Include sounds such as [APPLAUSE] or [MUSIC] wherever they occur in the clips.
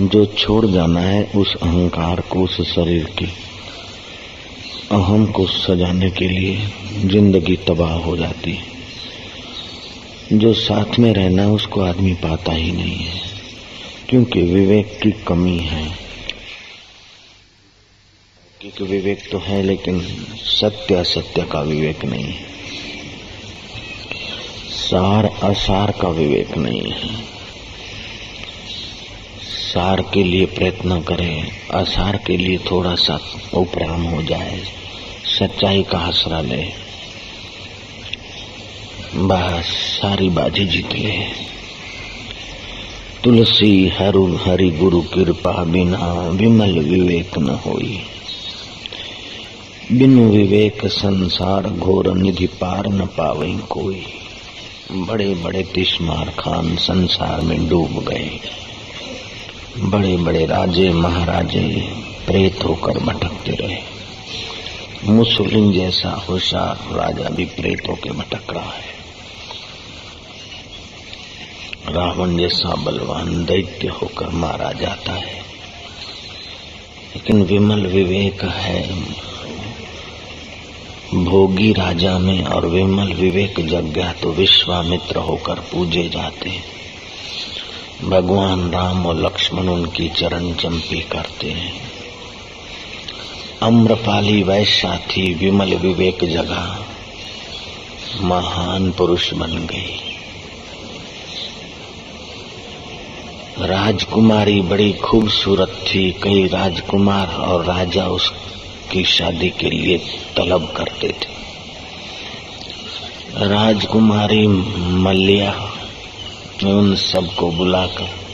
जो छोड़ जाना है उस अहंकार को उस शरीर की, अहम को सजाने के लिए ज़िंदगी तबाह हो जाती है। जो साथ में रहना है, उसको आदमी पाता ही नहीं है, क्योंकि विवेक की कमी है। क्योंकि विवेक तो है, लेकिन सत्य असत्य का विवेक नहीं है। सार असार का विवेक नहीं है। सार के लिए प्रयत्न करें, असार के लिए थोड़ा सा उपराम हो जाए। सच्चाई का आसरा ले। बस, सारी बाजी जीत ले। तुलसी, हरु, हरि गुरु, कृपा बिना विमल विवेक न होई। बिनु विवेक संसार घोर निधि पार न पावे कोई। बड़े बड़े तिस्मार खान संसार में डूब गए। बड़े बड़े राजे, महाराजे प्रेत होकर भटकते रहे। मुसलिम जैसा होशियार राजा भी प्रेत होकर भटक रहा है। रावण जैसा बलवान दैत्य होकर मारा जाता है। लेकिन विमल विवेक है। भोगी राजा में और विमल विवेक जग गया तो विश्वामित्र होकर पूजे जाते हैं। भगवान राम और लक्ष्मण उनकी चरण चंपी करते हैं। अम्रपाली वैश्या थी विमल विवेक जगा, महान पुरुष बन गई। राजकुमारी बड़ी खूबसूरत थी, कई राजकुमार और राजा उसकी शादी के लिए तलब करते थे। राजकुमारी मल्लिया ने उन सबको बुलाकर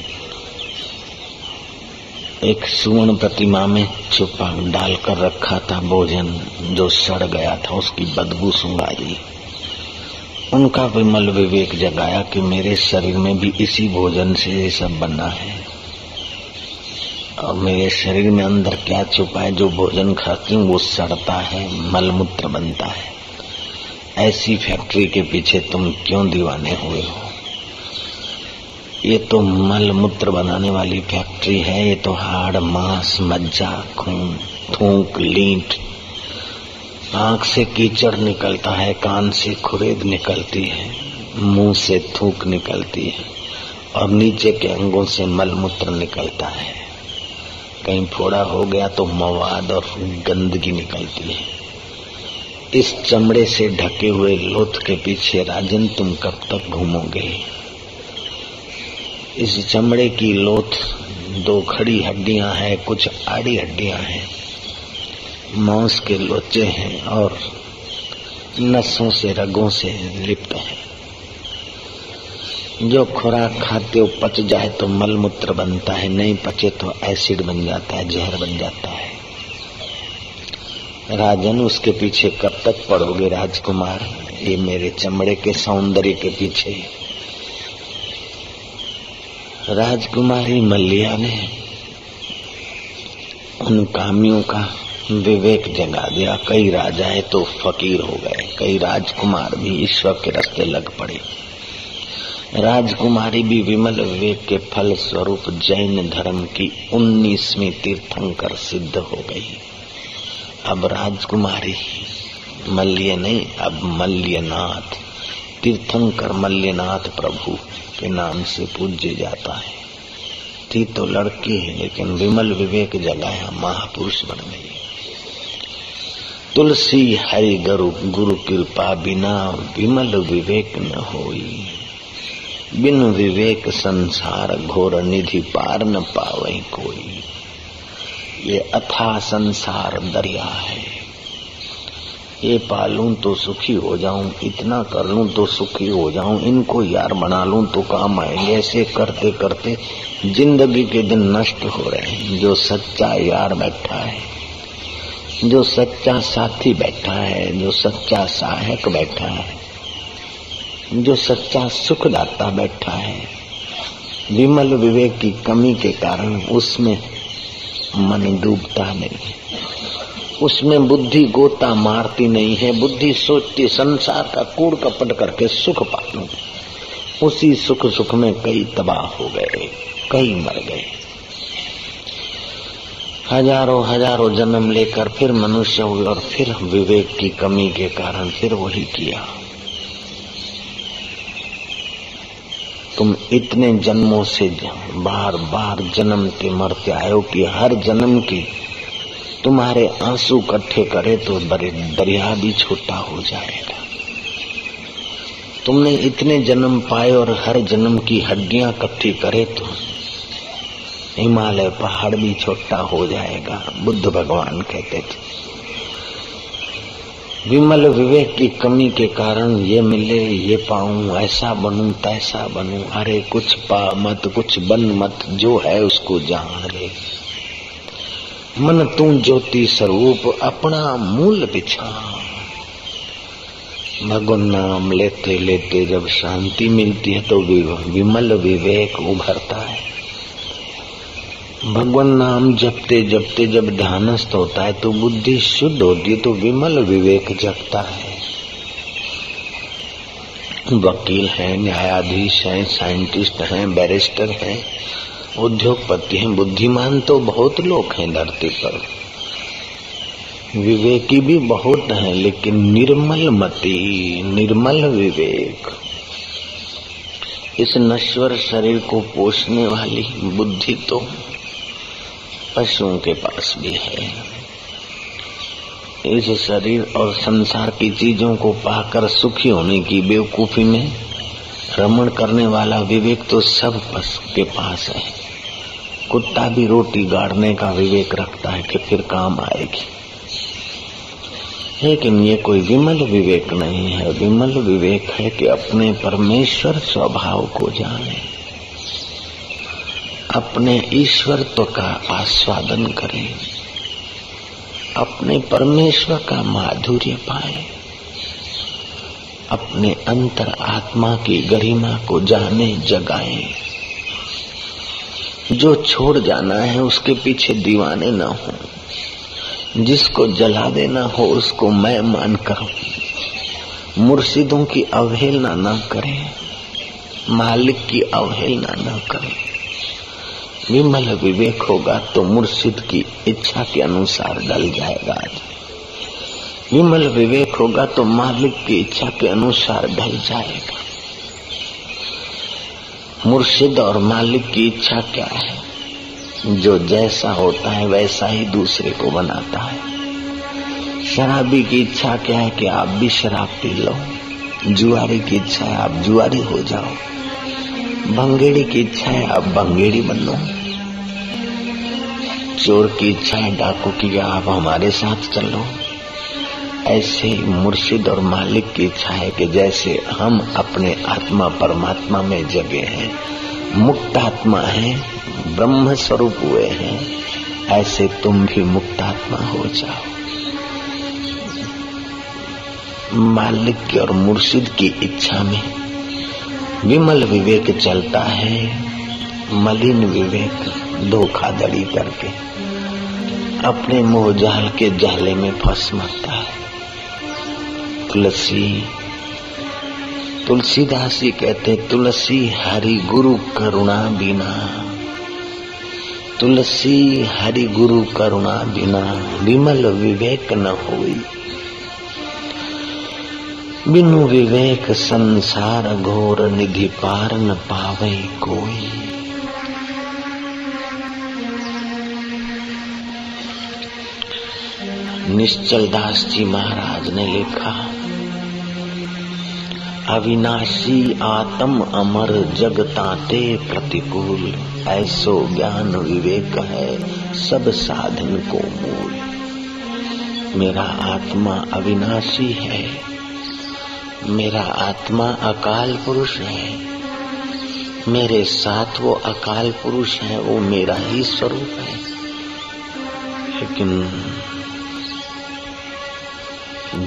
एक सुवर्ण प्रतिमा में छुपा डालकर रखा था भोजन जो सड़ गया था, उसकी बदबू सुंगाई। उनका विमल विवेक जगाया कि मेरे शरीर में भी इसी भोजन से ये सब बना है। और मेरे शरीर में अंदर क्या छुपा है, जो भोजन खाती हूँ, वो सड़ता है, मलमूत्र बनता है। ऐसी फैक्ट्री के पीछे तुम क्यों दीवाने हुए हो? ये तो मल मूत्र बनाने वाली फैक्ट्री है, ये तो हाड़, मांस, मज्जा, खून, थूक, लीट। आँख से कीचड़ निकलता है, कान से खुरेद निकलती है, मुँह से थूक निकलती है, और नीचे के अंगों से मल मूत्र निकलता है। कहीं फोड़ा हो गया तो मवाद और गंदगी निकलती है। इस चमड़े से ढके हुए लोथ के पीछे राजन, तुम कब तक घूमोगे? इस चमड़े की लोथ, दो खड़ी हड्डियाँ हैं, कुछ आड़ी हड्डियाँ हैं। मांस के लोचे हैं और नसों से, रगों से लिप्त है। जो खुराक खाते हो, पच जाए तो मलमूत्र बनता है, नहीं पचे तो एसिड बन जाता है, जहर बन जाता है। राजन, उसके पीछे कब तक पड़ोगे राजकुमार? ये मेरे चमड़े के सौंदर्य के पीछे। राजकुमारी मल्लिया ने उन कामियों का विवेक जगा दिया। कई राजाएँ तो फकीर हो गए। कई राजकुमार भी ईश्वर के रास्ते लग पड़े। राजकुमारी भी विमल विवेक के फल स्वरूप जैन धर्म की उन्नीसवी तीर्थंकर सिद्ध हो गई। अब राजकुमारी मल्य नहीं, अब मल्यनाथ तीर्थंकर मल्यनाथ प्रभु के नाम से पूज्य जाता है। थी तो लड़की है, लेकिन विमल विवेक जगाया महापुरुष बन गई। तुलसी हरि गुरु गुरु कृपा बिना विमल विवेक न होई। बिन विवेक संसार घोर निधि पार न पावे कोई। ये अथा संसार दरिया है। ये पालूं तो सुखी हो जाऊँ, इतना कर लूँ तो सुखी हो जाऊँ, इनको यार बना लूँ तो काम आएँगे। ऐसे करते करते ज़िंदगी के दिन नष्ट हो रहे हैं। जो सच्चा यार बैठा है, जो सच्चा साथी बैठा है, जो सच्चा सहायक बैठा है, जो सच्चा सुखदाता बैठा है, विमल विवेक की कमी के कारण उसमें मन डूबता नहीं। उसमें बुद्धि गोता मारती नहीं है, बुद्धि सोचती संसार का कूड़ कपट करके सुख पालू उसी सुख सुख में कई तबाह हो गए, कई मर गए। हज़ारों हज़ारों जन्म लेकर फिर मनुष्य हुए और फिर विवेक की कमी के कारण फिर वही किया। तुम इतने जन्मों से बार बार जन्मते मरते आयो कि हर जन्म की तुम्हारे आँसू इकट्ठे करे तो दरिया भी छोटा हो जाएगा। तुमने इतने जन्म पाए और हर जन्म की हड्डियाँ इकट्ठी करे तो हिमालय पहाड़ भी छोटा हो जाएगा, बुद्ध भगवान कहते थे। विमल विवेक की कमी के कारण ये मिले, ये पाऊँ, ऐसा बनूं, तैसा बनूं, अरे कुछ पा मत, कुछ बन मत, जो है उसको जान ले। मन तू ज्योति स्वरूप अपना मूल पिछा भगवान नाम लेते लेते जब शांति मिलती है तो विमल विवेक उभरता है भगवान नाम जपते जपते जब ध्यानस्थ होता है तो बुद्धि शुद्ध होती है तो विमल विवेक जगता है वकील हैं न्यायाधीश हैं साइंटिस्ट हैं बैरिस्टर हैं उद्योगपति हैं बुद्धिमान तो बहुत लोग हैं धरती पर। विवेकी भी बहुत हैं, लेकिन निर्मल मति, निर्मल विवेक। इस नश्वर शरीर को पोषने वाली बुद्धि तो पशुओं के पास भी है। इस शरीर और संसार की चीज़ों को पाकर सुखी होने की बेवकूफ़ी में रमण करने वाला विवेक तो सब के पास है। कुत्ता भी रोटी गाड़ने का विवेक रखता है कि फिर काम आएगी। लेकिन ये कोई विमल विवेक नहीं है। विमल विवेक है कि अपने परमेश्वर स्वभाव को जाने। अपने ईश्वरत्व का आस्वादन करें। अपने परमेश्वर का माधुर्य पाए। अपने अंतर आत्मा की गरिमा को जाने जगाए। जो छोड़ जाना है, उसके पीछे दीवाने न हो। जिसको जला देना हो, उसको मैं मानकर मुर्शिदों की अवहेलना न करें। मालिक की अवहेलना न करें। विमल विवेक होगा तो मुर्शिद की इच्छा के अनुसार डल जाएगा आज। विमल विवेक होगा तो मालिक की इच्छा के अनुसार ढल जाएगा। मुर्शिद और मालिक की इच्छा क्या है? जो जैसा होता है, वैसा ही दूसरे को बनाता है। शराबी की इच्छा क्या है कि आप भी शराब पी लो? जुआरी की इच्छा है आप जुआरी हो जाओ। भंगेड़ी की इच्छा है आप भंगेड़ी बनो। चोर की इच्छा है डाकू की आप हमारे साथ चलो। ऐसे मुर्शिद और मालिक की इच्छा है कि जैसे हम अपने आत्मा परमात्मा में जगे हैं, मुक्त आत्मा है ब्रह्म स्वरूप हुए हैं, ऐसे तुम भी मुक्त आत्मा हो जाओ। मालिक की और मुर्शिद की इच्छा में विमल विवेक चलता है, मलिन विवेक धोखाधड़ी करके अपने मोह जाल के जाले में फंस मरता है। तुलसी। तुलसीदास जी कहते तुलसी हरि गुरु करुणा बिना। तुलसी हरि गुरु करुणा बिना, विमल विवेक न होई। बिनु विवेक संसार घोर निधि पार न पावे कोई। निश्चल दास जी महाराज ने लिखा अविनाशी आत्म अमर जगताते प्रतिकूल। ऐसो ज्ञान विवेक है, सब साधन को मूल। मेरा आत्मा अविनाशी है, मेरा आत्मा अकाल पुरुष है। मेरे साथ वो अकाल पुरुष है, वो मेरा ही स्वरूप है। लेकिन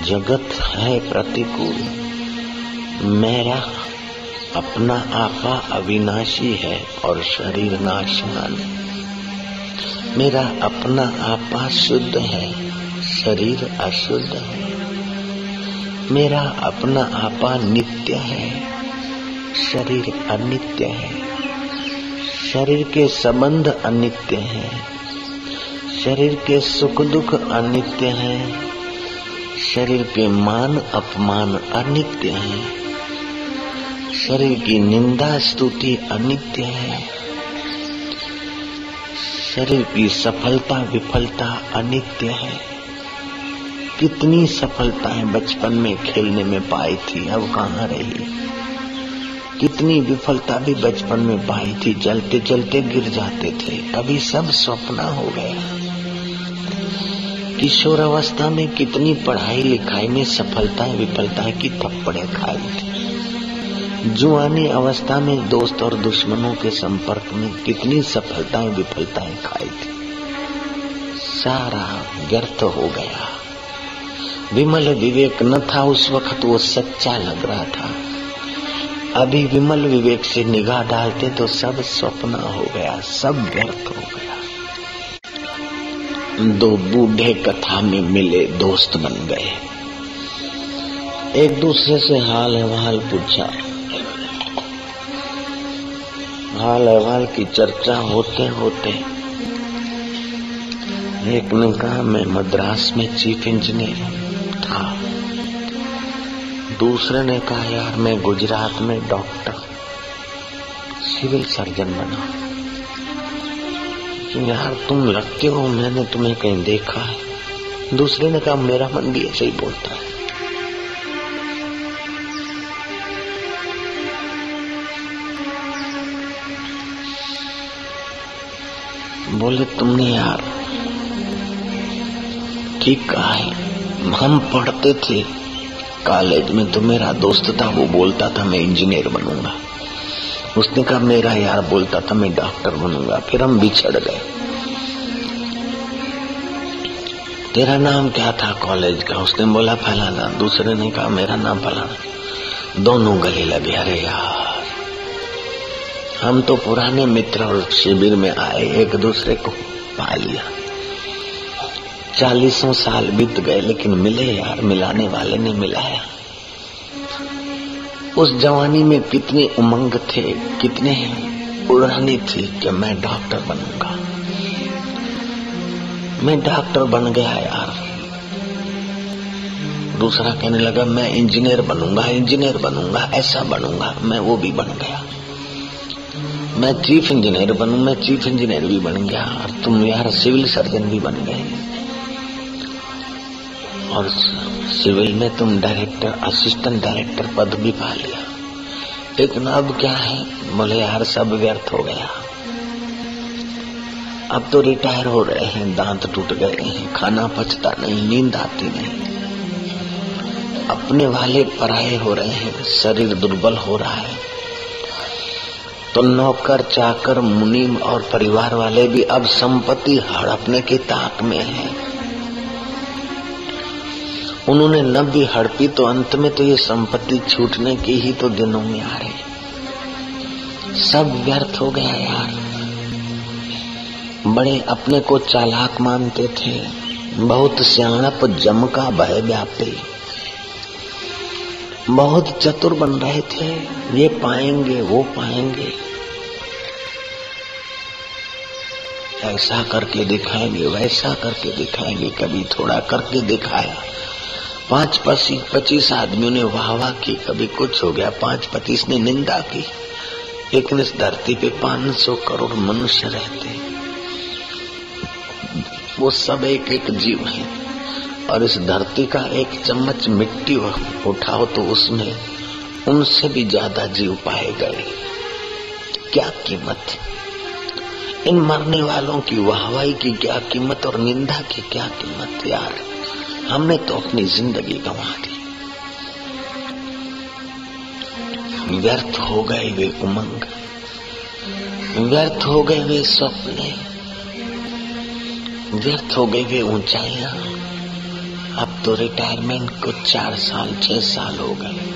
जगत है प्रतिकूल। मेरा अपना आपा अविनाशी है और शरीर नाशवान मेरा अपना आपा शुद्ध है, शरीर अशुद्ध है। मेरा अपना आपा नित्य है, शरीर अनित्य है। शरीर के संबंध अनित्य है, शरीर के सुख दुख अनित्य हैं, शरीर के मान अपमान अनित्य हैं। शरीर की निंदा स्तुति अनित्य है। शरीर की सफलता, विफलता अनित्य है। कितनी सफलताएँ बचपन में खेलने में पाई थी, अब कहाँ रही? कितनी विफलता भी बचपन में पाई थी चलते चलते गिर जाते थे। अभी सब स्वप्न हो गया। किशोर अवस्था में कितनी पढ़ाई लिखाई में सफलताएँ, विफलताएँ की थप्पड़े खाई थी। जुआनी अवस्था में दोस्त और दुश्मनों के संपर्क में कितनी सफलताएँ विफलताएँ खाई थी। सारा व्यर्थ हो गया। विमल विवेक न था उस वक्त, वो सच्चा लग रहा था। अभी विमल विवेक से निगाह डालते तो सब स्वप्न हो गया, सब व्यर्थ हो गया। दो बूढ़े कथा में मिले दोस्त बन गए। एक दूसरे से हाल अहवाल पूछा हाल अहवाल की चर्चा होते होते एक ने कहा मैं मद्रास में चीफ इंजीनियर था। दूसरे ने कहा, यार, मैं गुजरात में डॉक्टर, सिविल सर्जन बना। यार, तुम लगते हो, मैंने तुम्हें कहीं देखा है। दूसरे ने कहा, मेरा मन भी ऐसे ही बोलता है। बोले, तुमने यार ठीक कहा है हम पढ़ते थे। कॉलेज में तो मेरा दोस्त था, वो बोलता था, मैं इंजीनियर बनूँगा। उसने कहा, मेरा यार बोलता था, मैं डॉक्टर बनूँगा। फिर हम बिछड़ गए। तेरा नाम क्या था कॉलेज का? उसने बोला, फलाना। दूसरे ने कहा, मेरा नाम फलाना। दोनों गले लगे, अरे यार। हम तो पुराने मित्र और शिविर में आए, एक दूसरे को पा लिया। चालीसों साल बीत गए, लेकिन मिले यार, मिलाने वाले ने मिलाया। उस जवानी में कितने उमंग थे, कितने उड़ानी थी कि मैं डॉक्टर बनूँगा। मैं डॉक्टर बन गया यार। दूसरा कहने लगा, मैं इंजीनियर बनूँगा इंजीनियर बनूँगा, ऐसा बनूँगा, मैं वो भी बन गया। मैं चीफ इंजीनियर बनू, मैं चीफ इंजीनियर भी बन गया और तुम यार सिविल सर्जन भी बन गए। और सिविल में तुम डायरेक्टर, असिस्टेंट डायरेक्टर पद भी पा लिया। लेकिन अब क्या है? बोले यार सब व्यर्थ हो गया। अब तो रिटायर हो रहे हैं, दांत टूट गए हैं, खाना पचता नहीं, नींद आती नहीं। अपने वाले पराये हो रहे हैं, शरीर दुर्बल हो रहा है। तो नौकर, चाकर, मुनीम और परिवार वाले भी अब संपत्ति हड़पने की ताक में है। उन्होंने न भी हड़पी तो अंत में तो ये संपत्ति छूटने की ही तो दिनों में आ रही। सब व्यर्थ हो गया यार। बड़े अपने को चालाक मानते थे। बहुत सियाणप जम का भय व्यापी। बहुत चतुर बन रहे थे। ये पाएँगे, वो पाएँगे। ऐसा करके दिखाएँगे, वैसा करके दिखाएँगे, कभी थोड़ा करके दिखाया। पाँच पच्चीस पच्चीस आदमियों ने वाह वाह की, कभी कुछ हो गया, पाँच पच्चीस ने निंदा की। लेकिन इस धरती पे पाँच सौ करोड़ मनुष्य रहते। वो सब एक एक जीव है। और इस धरती का एक चम्मच मिट्टी उठाओ तो उसमें उनसे भी ज़्यादा जीव पाए गए। क्या कीमत? इन मरने वालों की वाहवाही की क्या कीमत और निंदा की क्या कीमत यार? हमने तो अपनी ज़िंदगी गंवा दी। व्यर्थ हो गए वे उमंग। व्यर्थ हो गए वे सपने। व्यर्थ हो गई वे ऊंचाइयाँ। अब तो रिटायरमेंट को चार साल, छह साल हो गए।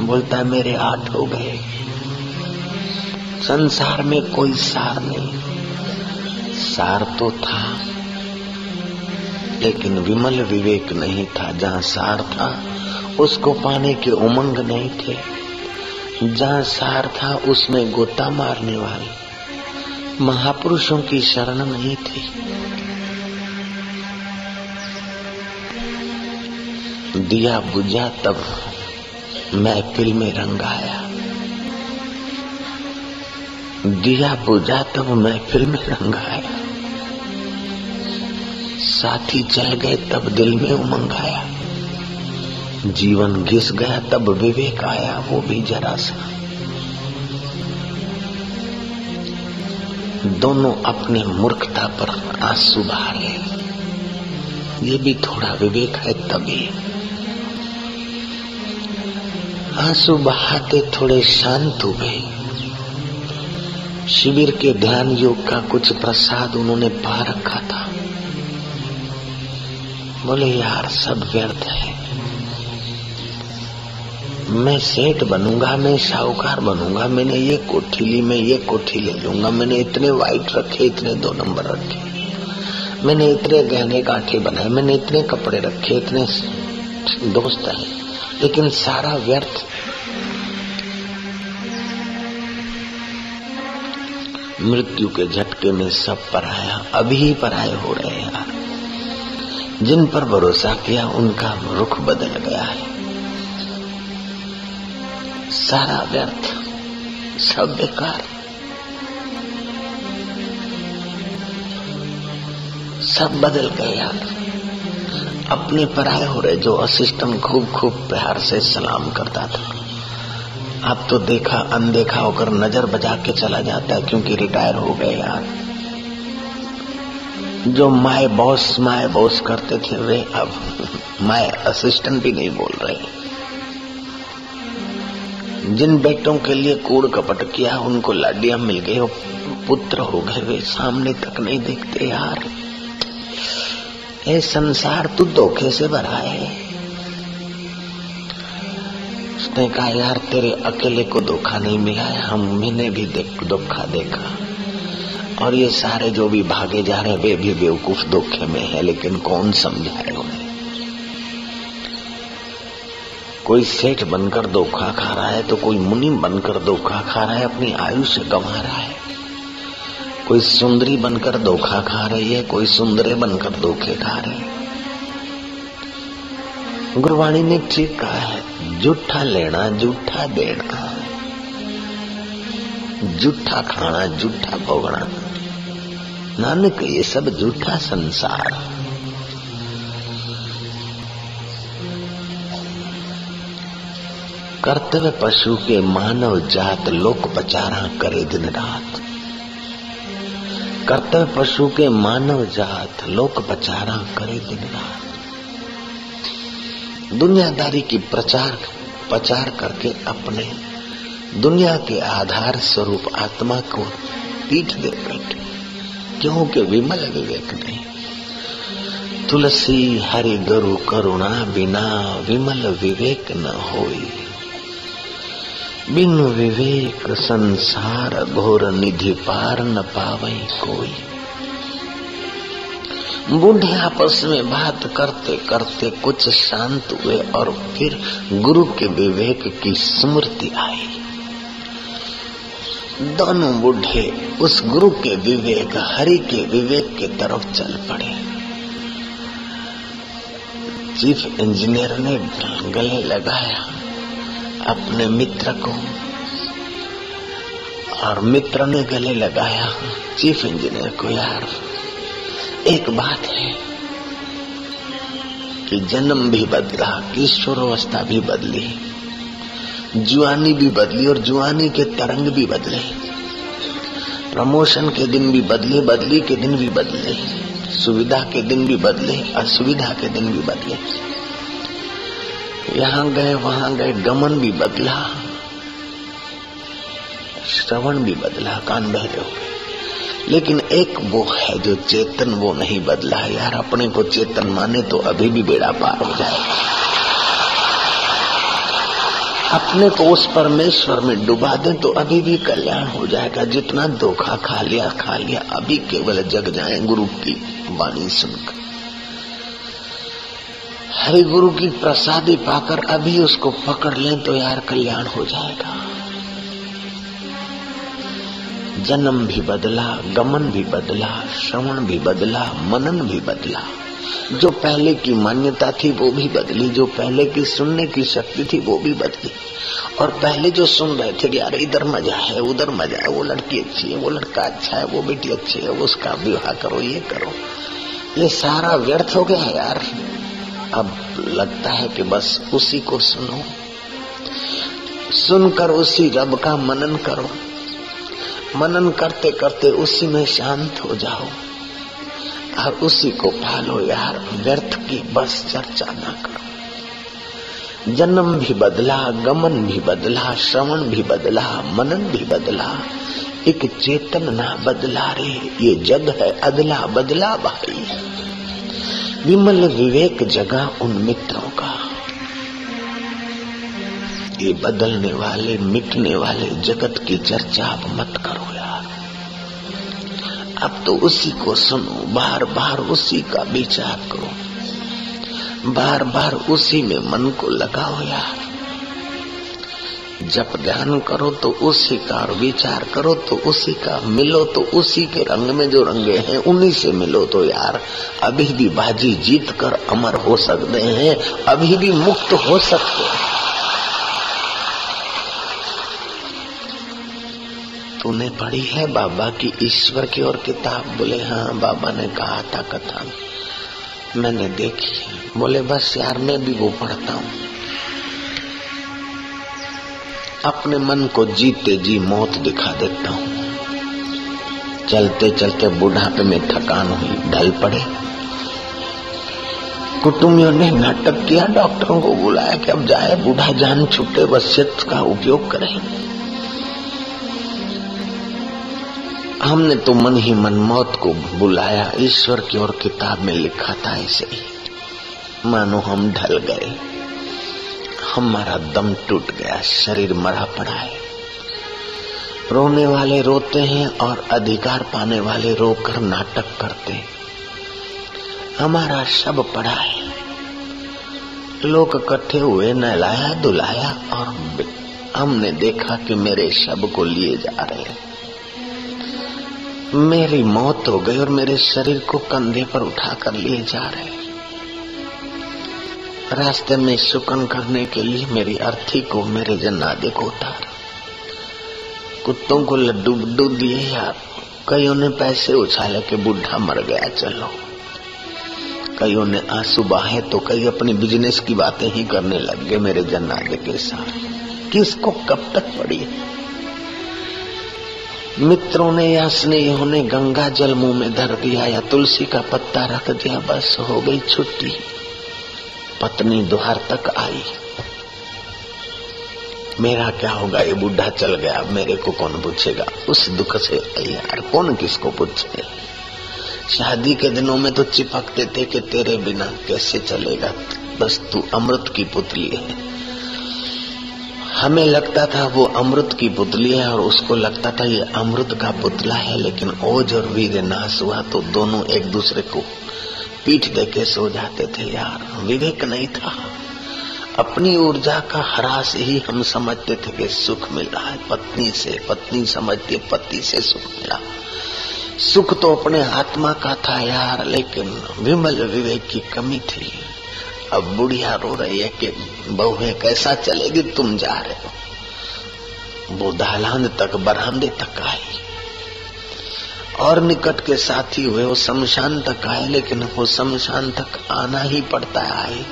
बोलता है, मेरे आठ हो गए। संसार में कोई सार नहीं। सार तो था, लेकिन विमल विवेक नहीं था। जहाँ सार था, उसको पाने के उमंग नहीं थे। जहाँ सार था, उसमें गोता मारने वाले। महापुरुषों की शरण नहीं थी। दिया बुझा तब महफिल में रंग आया। दिया बुझा तब महफिल में रंग आया। साथी चल गए तब दिल में उमंग आया। जीवन घिस गया तब विवेक आया, वो भी जरा सा। दोनों अपने मूर्खता पर आँसू बहा रहे ये भी थोड़ा विवेक है तभी। आँसू बहाते थोड़े शांत हुए। शिविर के ध्यान योग का कुछ प्रसाद उन्होंने पा रखा था। बोले, यार, सब व्यर्थ है। मैं सेठ बनूँगा, मैं साहूकार बनूँगा, मैंने ये कोठी ली, मैं ये कोठी ले लूँगा, मैंने इतने वाइट रखे, इतने दो नंबर रखे। मैंने इतने गहने गांठे बनाए, मैंने इतने कपड़े रखे, इतने दोस्त है। लेकिन सारा व्यर्थ। मृत्यु के झटके में सब पराया अभी ही पराये हो रहे हैं। जिन पर भरोसा किया, उनका रुख बदल गया है। सारा व्यर्थ, सब बेकार। सब बदल गए यार। अपने पराये हो रहे जो असिस्टेंट खूब खूब प्यार से सलाम करता था। अब तो देखा, अनदेखा होकर नज़र बजा के चला जाता है क्योंकि रिटायर हो गए यार। जो माए बॉस माए बॉस करते थे वे अब [LAUGHS] माए असिस्टेंट भी नहीं बोल रहे। जिन बेटों के लिए कूड़ कपट किया, उनको लाडिया मिल वो पुत्र हो गए, वे सामने तक नहीं देखते यार। ये संसार, तू धोखे से भरा है। उसने कहा, यार, तेरे अकेले को धोखा नहीं मिला है, हम, मैंने भी धोखा देखा। और ये सारे जो भी भागे जा रहे वे भी बेवकूफ़ धोखे में है, लेकिन कौन समझाए उन्हें? कोई सेठ बनकर धोखा खा रहा है तो कोई मुनि बनकर धोखा खा रहा है, अपनी आयु से गंवा रहा है। कोई सुंदरी बनकर धोखा खा रही है, कोई सुंदरे बनकर धोखे खा रही है। गुरवाणी ने ठीक कहा है, जूठा लेना, जूठा देना। जूठा खाना, जूठा भोगना। नानक, ये सब जूठा संसार। कर्तव्य पशु के मानव जात लोक पचारा करे दिन रात। कर्तव्य पशु के मानव जात, लोक पचारा करे दिन रात। दुनियादारी की प्रचार प्रचार करके अपने दुनिया के आधार स्वरूप आत्मा को पीठ दे बैठे। क्योंकि विमल विवेक नहीं? तुलसी, हरि गुरु करुणा बिना विमल विवेक न होई। बिन विवेक संसार घोर निधि पार न पावे कोई। बूढ़े आपस में बात करते करते कुछ शांत हुए और फिर गुरु के विवेक की स्मृति आई। दोनों बूढ़े उस गुरु के विवेक, हरि के विवेक के तरफ़ चल पड़े। चीफ इंजीनियर ने गले लगाया। अपने मित्र को और मित्र ने गले लगाया। चीफ इंजीनियर को यार, एक बात है कि जन्म भी बदला किशोरावस्था भी बदली, जुआनी भी बदली और जुआनी के तरंग भी बदले। प्रमोशन के दिन भी बदले, बदली के दिन भी बदले, सुविधा के दिन भी बदले, असुविधा के दिन भी बदले। यहाँ गए, वहाँ गए, गमन भी बदला। श्रवण भी बदला, कान बहरे हो गए। लेकिन एक वो है जो चेतन, वो नहीं बदला। यार, अपने को चेतन माने तो अभी भी बेड़ा पार हो जाएगा अपने को उस परमेश्वर में डुबा दें तो अभी भी कल्याण हो जाएगा। जितना धोखा खा लिया खा लिया, अभी केवल जग जाए गुरु की वाणी सुनकर। हरि गुरु की प्रसादी पाकर अभी उसको पकड़ लें तो यार कल्याण हो जाएगा। जन्म भी बदला, गमन भी बदला, श्रवण भी बदला, मनन भी बदला। जो पहले की मान्यता थी वो भी बदली, जो पहले की सुनने की शक्ति थी वो भी बदली। और पहले जो सुन रहे थे यार इधर मज़ा है, उधर मज़ा है, वो लड़की अच्छी है, वो लड़का अच्छा है, वो बेटी अच्छी है, उसका विवाह करो, ये करो। ये सारा व्यर्थ हो गया यार। अब लगता है कि बस उसी को सुनो। सुनकर उसी रब का मनन करो। मनन करते करते उसी में शांत हो जाओ। और उसी को पालो यार, व्यर्थ की बस चर्चा ना करो। जन्म भी बदला, गमन भी बदला, श्रवण भी बदला, मनन भी बदला। एक चेतन ना बदला रे, ये जग है अदला बदला भाई। विमल विवेक जगा उन मित्रों का। ये बदलने वाले, मिटने वाले जगत की चर्चा आप मत करो यार। अब तो उसी को सुनो बार बार उसी का विचार करो। बार बार उसी में मन को लगाओ यार। जब ध्यान करो तो उसी का और विचार करो तो उसी का, मिलो तो उसी के रंग में जो रंगे हैं, उन्हीं से मिलो तो यार। अभी भी बाजी जीत कर अमर हो सकते हैं, अभी भी मुक्त हो सकते हैं। तूने पढ़ी है बाबा की ईश्वर की और किताब? बोले हाँ बाबा ने कहा था कथा। मैंने देखी बोले, बस यार, मैं भी वो पढ़ता हूँ। अपने मन को जीते जी मौत दिखा देता हूँ। चलते चलते बुढ़ापे में थकान हुई, ढल पड़े। कुटुंबियों ने नाटक किया, डॉक्टरों को बुलाया कि अब जाए, बूढ़ा जान छुट्टे वसियत का उपयोग करें। हमने तो मन ही मन मौत को बुलाया, ईश्वर की ओर किताब में लिखा था ऐसे ही। मानो हम ढल गए। हमारा दम टूट गया, शरीर मरा पड़ा है। रोने वाले रोते हैं और अधिकार पाने वाले रोकर नाटक करते हमारा शब पड़ा है। लोग इकट्ठे हुए नहलाया दुलाया और हमने देखा कि मेरे शब को लिए जा रहे हैं। मेरी मौत हो गई और मेरे शरीर को कंधे पर उठाकर लिए जा रहे रास्ते में सुकन करने के लिए मेरी अर्थी को मेरे जन्नादे को उतार कुत्तों को लड्डू बुड्डू दिए यार कईयों ने पैसे उछाले के बुढ़ा मर गया, चलो। कईयों ने आँसू बहाए तो कई अपनी बिज़नेस की बातें ही करने लग गए मेरे जन्नादे के साथ। किसको कब तक पड़ी? मित्रों ने या स्नेहियों ने गंगा जल मुँह में धर दिया या तुलसी का पत्ता रख दिया, बस हो गई छुट्टी। पत्नी द्वार तक आई। मेरा क्या होगा? ये बुढ़ा चल गया। मेरे को कौन पूछेगा? उस दुख से यार कौन किसको पूछे? शादी के दिनों में तो चिपकते थे कि तेरे बिना कैसे चलेगा? बस तू अमृत की पुतली है। हमें लगता था वो अमृत की पुतली है और उसको लगता था ये अमृत का पुतला है, लेकिन ओज और वीर नाश हुआ तो दोनों एक दूसरे को पीठ देके सो जाते थे, यार। विवेक नहीं था। अपनी ऊर्जा का हरास ही हम समझते थे कि सुख मिल है। पत्नी से, पत्नी समझती, पति से सुख मिला। सुख तो अपने आत्मा का था, यार, लेकिन विमल विवेक की कमी थी। अब बुढ़िया रो रही है कि, बहुए, कैसा चलेगी? तुम जा रहे हो। वो दालान तक बरामदे तक आई। और निकट के साथी हुए, वो शमशान तक आए, लेकिन वो शमशान तक आना ही पड़ता है। आए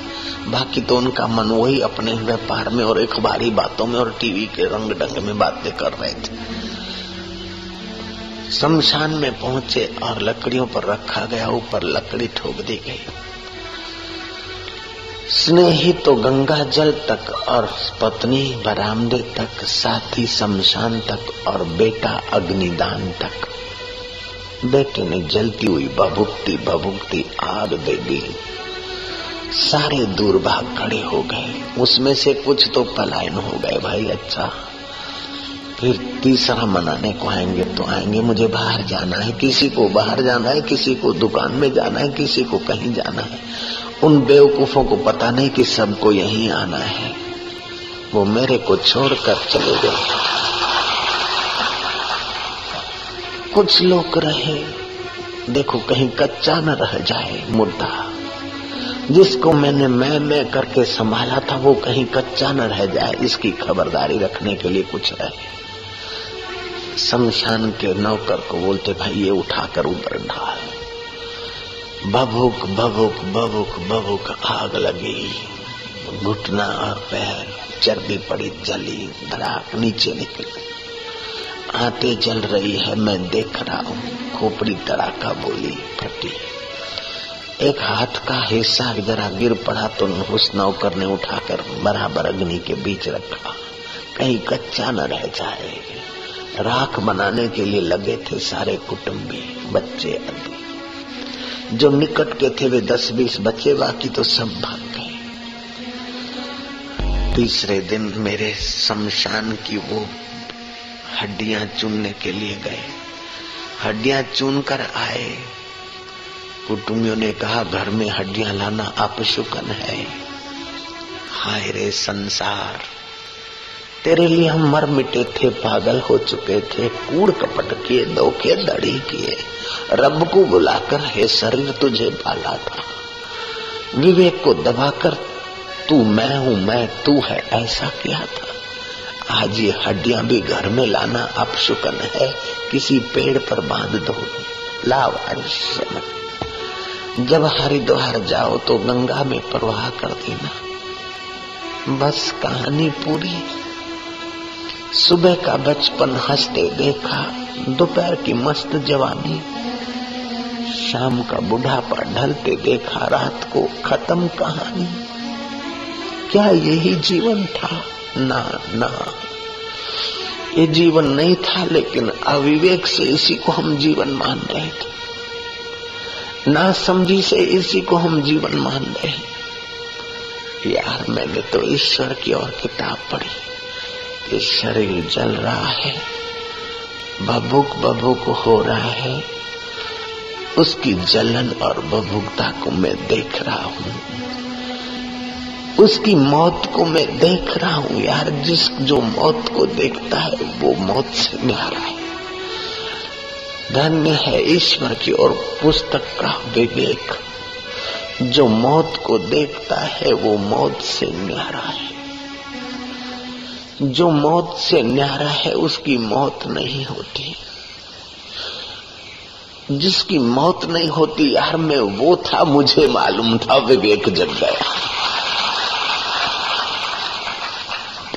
बाकी तो उनका मन वही अपने व्यापार में और अखबारी बातों में और टीवी के रंग ढंग में बातें कर रहे थे। शमशान में पहुँचे और लकड़ियों पर रखा गया, ऊपर लकड़ी ठोक दी गई। स्नेही तो गंगा जल तक और पत्नी बरामदे तक, साथी शमशान तक और बेटा अग्निदान तक। बेटे ने जलती हुई बभुकती बभुकती आग दे दी। सारे दूर भाग खड़े हो गए। उसमें से कुछ तो पलायन हो गए, भाई अच्छा। फिर तीसरा मनाने को आएँगे तो आएँगे। मुझे बाहर जाना है, किसी को बाहर जाना है, किसी को दुकान में जाना है, किसी को कहीं जाना है। उन बेवकूफों को पता नहीं कि सबको यहीं आना है। वो मेरे को छोड़कर चले गए। कुछ लोग रहे। देखो कहीं कच्चा न रह जाए मुद्दा जिसको मैंने मैं मैं करके संभाला था, वो कहीं कच्चा न रह जाए, इसकी खबरदारी रखने के लिए कुछ है शमशान के नौकर को बोलते, भाई, ये उठाकर उधर ढाल। बबुक बबुक बबुक बबुक आग लगी। घुटना और पैर, चर्बी पड़ी, जली धड़ाक नीचे निकली। आते जल रही है, मैं देख रहा हूँ। खोपड़ी तड़ाका बोली, फटी। एक हाथ का हिस्सा जरा गिर पड़ा तो उस नौकर ने उठाकर बराबर अग्नि के बीच रखा। कहीं कच्चा न रह जाए। राख बनाने के लिए लगे थे सारे कुटुंबी, बच्चे आदि जो निकट के थे वे दस बीस बच्चे, बाकी तो सब भाग गए। तीसरे दिन मेरे शमशान की वो हड्डियाँ चुनने के लिए गए। हड्डियाँ चुन कर आए। कुटुंबियों ने कहा, घर में हड्डियाँ लाना अपशुकन है। हाय रे संसार, तेरे लिए हम मर मिटे थे, पागल हो चुके थे, कूड़ कपट किए, धोखे दड़ी किए। रब को बुलाकर, हे शरीर, तुझे पाला था। विवेक को दबाकर, तू मैं हूँ, मैं, तू है, ऐसा किया था। आज ये हड्डियाँ भी घर में लाना अपशुकन है। किसी पेड़ पर बाँध दो। लाव जब हरिद्वार जाओ तो गंगा में प्रवाह कर देना। बस कहानी पूरी। सुबह का बचपन हँसते देखा, दोपहर की मस्त जवानी। शाम का बुढ़ापा ढलते देखा, रात को खत्म कहानी। क्या यही जीवन था? ना ना। ये जीवन नहीं था, लेकिन अविवेक से इसी को हम जीवन मान रहे थे। ना समझी से इसी को हम जीवन मान रहे यार, मैंने तो ईश्वर की और किताब पढ़ी। कि शरीर जल रहा है। बबुक बबुक हो रहा है। उसकी जलन और बबुकता को मैं देख रहा हूँ। उसकी मौत को मैं देख रहा हूँ यार। जिस जो मौत को देखता है, वो मौत से न्यारा है। धन्य है ईश्वर की और पुस्तक का विवेक। जो मौत को देखता है, वो मौत से न्यारा है। जो मौत से न्यारा है, उसकी मौत नहीं होती। जिसकी मौत नहीं होती यार, मैं वो था, मुझे मालूम था, विवेक जग गया।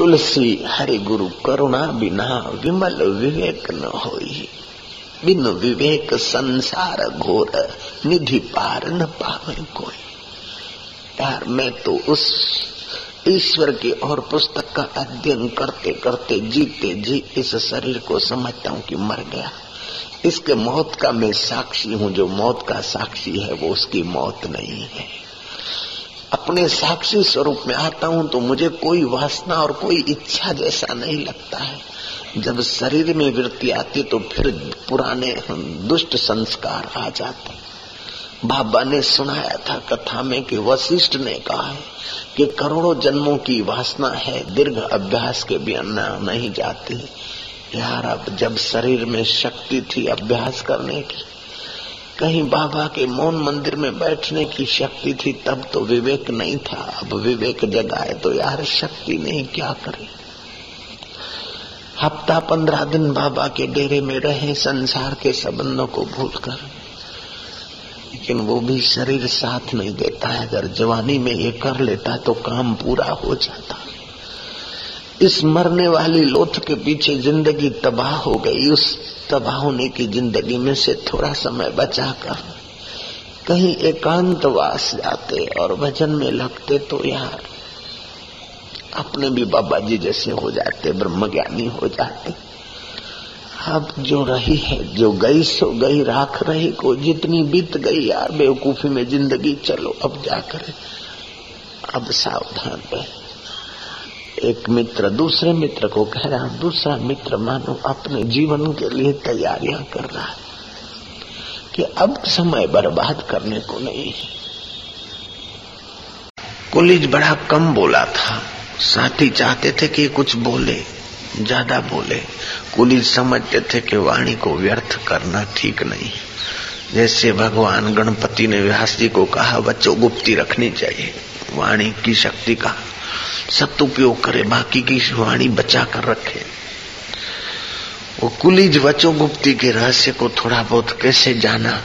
तुलसी हरि गुरु करुणा बिना विमल विवेक न होई बिन विवेक संसार घोर निधि पार न पावे कोई यार मैं तो उस ईश्वर की और पुस्तक का अध्ययन करते करते जीते जी इस शरीर को समझता हूँ कि मर गया इसके मौत का मैं साक्षी हूँ जो मौत का साक्षी है वो उसकी मौत नहीं है अपने साक्षी स्वरूप में आता हूँ तो मुझे कोई वासना और कोई इच्छा जैसा नहीं लगता है। जब शरीर में वृत्ति आती तो फिर पुराने दुष्ट संस्कार आ जाते। बाबा ने सुनाया था कथा में कि वशिष्ठ ने कहा है कि करोड़ों जन्मों की वासना है, दीर्घ अभ्यास के बिना नहीं जाती। यार, अब जब शरीर में शक्ति थी अभ्यास करने की कहीं बाबा के मौन मंदिर में बैठने की शक्ति थी, तब तो विवेक नहीं था। अब विवेक जगाए तो यार शक्ति नहीं, क्या करे? हफ़्ता पंद्रह दिन बाबा के डेरे में रहे, संसार के संबंधों को भूलकर। लेकिन वो भी शरीर साथ नहीं देता है। अगर जवानी में ये कर लेता तो काम पूरा हो जाता। इस मरने वाली लोथ के पीछे ज़िंदगी तबाह हो गई। उस तबाह होने की ज़िंदगी में से थोड़ा समय बचाकर कहीं एकांतवास जाते और भजन में लगते तो यार अपने भी बाबा जी जैसे हो जाते ब्रह्म ज्ञानी हो जाते। अब जो रही है, जो गई सो गई, राख रही को जितनी बीत गई यार, बेवकूफ़ी में ज़िंदगी, चलो अब जाकर, अब सावधान रहे। एक मित्र दूसरे मित्र को कह रहा, दूसरा मित्र मानो अपने जीवन के लिए तैयारियाँ कर रहा है, कि अब समय बर्बाद करने को नहीं कुलिज बड़ा कम बोला था। साथी चाहते थे कि कुछ बोले, ज़्यादा बोले। कुली समझते थे कि वाणी को व्यर्थ करना ठीक नहीं। जैसे भगवान गणपति ने व्यास जी को कहा, बच्चों, गुप्ती रखनी चाहिए। वाणी की शक्ति का सदुपयोग करे, बाकी की वाणी बचा कर रखे। वो कुलीज वचो गुप्ती के रहस्य को थोड़ा बहुत कैसे जाना?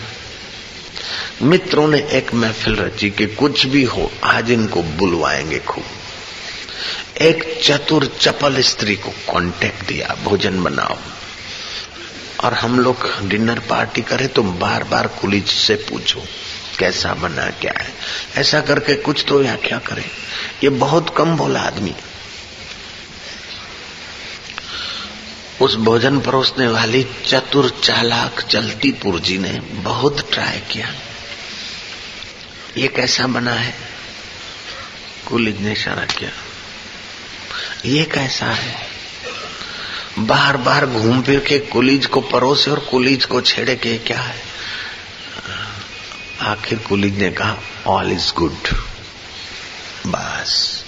मित्रों ने एक महफिल रची कि कुछ भी हो, आज इनको बुलवाएँगे खूब। एक चतुर चपल स्त्री को कांटेक्ट दिया, भोजन बनाओ। और हम लोग डिनर पार्टी करें तो बार बार कुलीज से पूछो। कैसा बना, क्या है? ऐसा करके कुछ तो व्याख्या करें? ये बहुत कम बोला आदमी। उस भोजन परोसने वाली चतुर चालाक चलती पुरजी ने बहुत ट्राई किया। ये कैसा बना है? कुलिज ने इशारा किया। ये कैसा है? बार बार घूम फिर के कुलीज को परोसे और कुलीज को छेड़े के क्या है? आखिर कुलीज ने कहा ऑल इज़ गुड बस।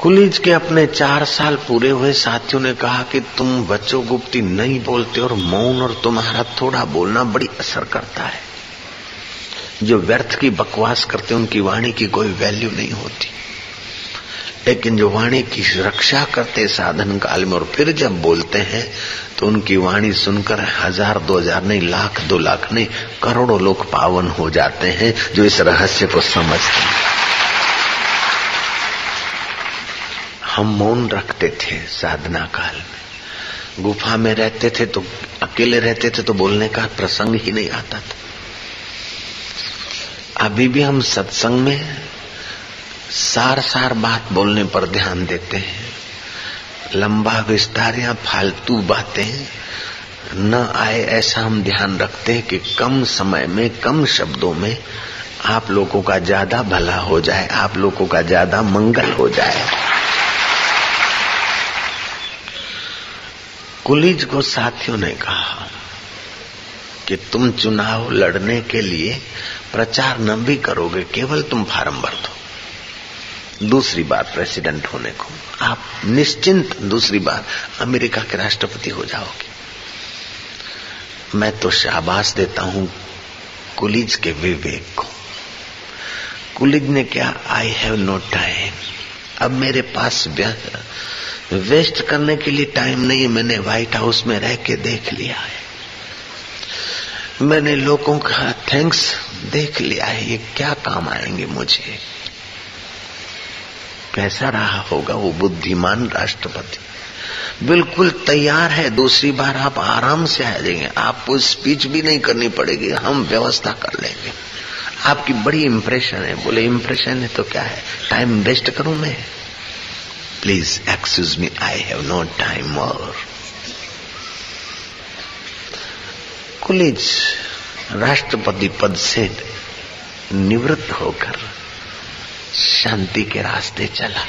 कुलिज के अपने चार साल पूरे हुए साथियों ने कहा कि तुम बच्चों गुप्ती नहीं बोलते और मौन और तुम्हारा थोड़ा बोलना बड़ी असर करता है। जो व्यर्थ की बकवास करते उनकी वाणी की कोई वैल्यू नहीं होती। लेकिन जो वाणी की रक्षा करते साधन काल में और फिर जब बोलते हैं तो उनकी वाणी सुनकर हज़ार, दो हज़ार नहीं, लाख, दो लाख नहीं, करोड़ों लोग पावन हो जाते हैं जो इस रहस्य को समझते हैं। हम मौन रखते थे साधना काल में। गुफा में रहते थे तो अकेले रहते थे तो बोलने का प्रसंग ही नहीं आता था। अभी भी हम सत्संग में सार सार बात बोलने पर ध्यान देते हैं। लंबा विस्तार या फालतू बातें। न आए ऐसा हम ध्यान रखते हैं कि कम समय में, कम शब्दों में आप लोगों का ज़्यादा भला हो जाए, आप लोगों का ज़्यादा मंगल हो जाए। कुलीज को साथियों ने कहा कि तुम चुनाव लड़ने के लिए प्रचार न भी करोगे, केवल तुम फार्म भर दो। दूसरी बार प्रेसिडेंट होने को। आप निश्चिंत दूसरी बार अमेरिका के राष्ट्रपति हो जाओगे। मैं तो शाबाश देता हूँ कुलिज के विवेक को। कुलिज ने क्या आई हैव नो टाइम अब मेरे पास वेस्ट करने के लिए टाइम नहीं मैंने व्हाइट हाउस में रह के देख लिया है। मैंने लोगों का थैंक्स देख लिया है। ये क्या काम आएँगे मुझे? कैसा रहा होगा वो बुद्धिमान राष्ट्रपति? बिल्कुल तैयार है, दूसरी बार आप आराम से आ जाएँगे। आपको स्पीच भी नहीं करनी पड़ेगी, हम व्यवस्था कर लेंगे। आपकी बड़ी इंप्रेशन है। बोले इंप्रेशन है तो क्या है? टाइम वेस्ट करूँ मैं? Please excuse me I have no time और कुलिज राष्ट्रपति पद से निवृत्त होकर शांति के रास्ते चला।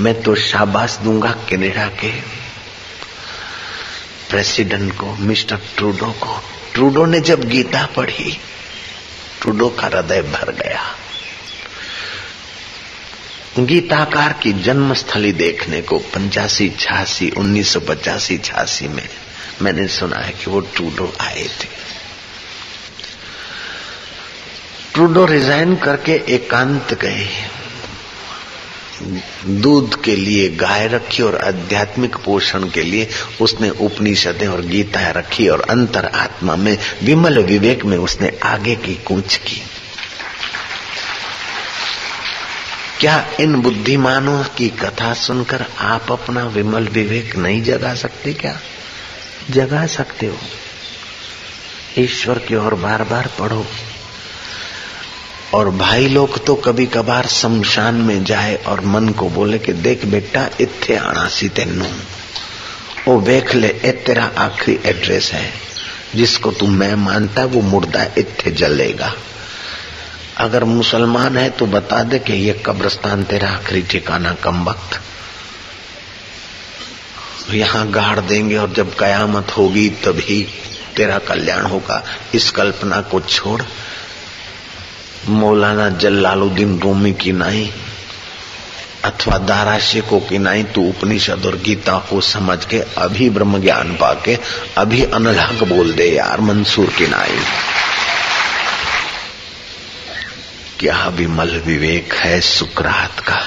मैं तो शाबाश दूँगा कनाडा के प्रेसिडेंट को, मिस्टर ट्रूडो को। ट्रूडो ने जब गीता पढ़ी, ट्रूडो का हृदय भर गया। गीताकार की जन्मस्थली देखने को पंचासी छियासी, उन्नीस सौ पचासी, छियासी में मैंने सुना है कि वो ट्रूडो आए थे। ट्रूडो रिजाइन करके एकांत गए दूध के लिए, गाय रखी और आध्यात्मिक पोषण के लिए उसने उपनिषदें और गीता रखी और अंतर आत्मा में, विमल विवेक में उसने आगे की कूच की। क्या इन बुद्धिमानों की कथा सुनकर आप अपना विमल विवेक नहीं जगा सकते क्या? जगा सकते हो। ईश्वर की ओर बार बार पढ़ो। और भाई लोग तो कभी कभार शमशान में जाए और मन को बोले कि देख बेटा इतने आना सी तेनू। वो देख ले, ए तेरा आखिरी एड्रेस है। जिसको तू मैं मानता वो मुर्दा इतने जलेगा। अगर मुसलमान है तो बता दे कि ये कब्रस्तान तेरा आखिरी ठिकाना कम वक्त। यहाँ गाड़ देंगे और जब कयामत होगी तभी तेरा कल्याण होगा। इस कल्पना को छोड़ मौलाना जलालुद्दीन रूमी की नहीं अथवा दाराशिको की नहीं तू उपनिषद और गीता को समझ के, अभी ब्रह्म ज्ञान पाके, अभी अनलहक बोल दे यार मंसूर की नाई। क्या विमल विवेक है सुकरात का?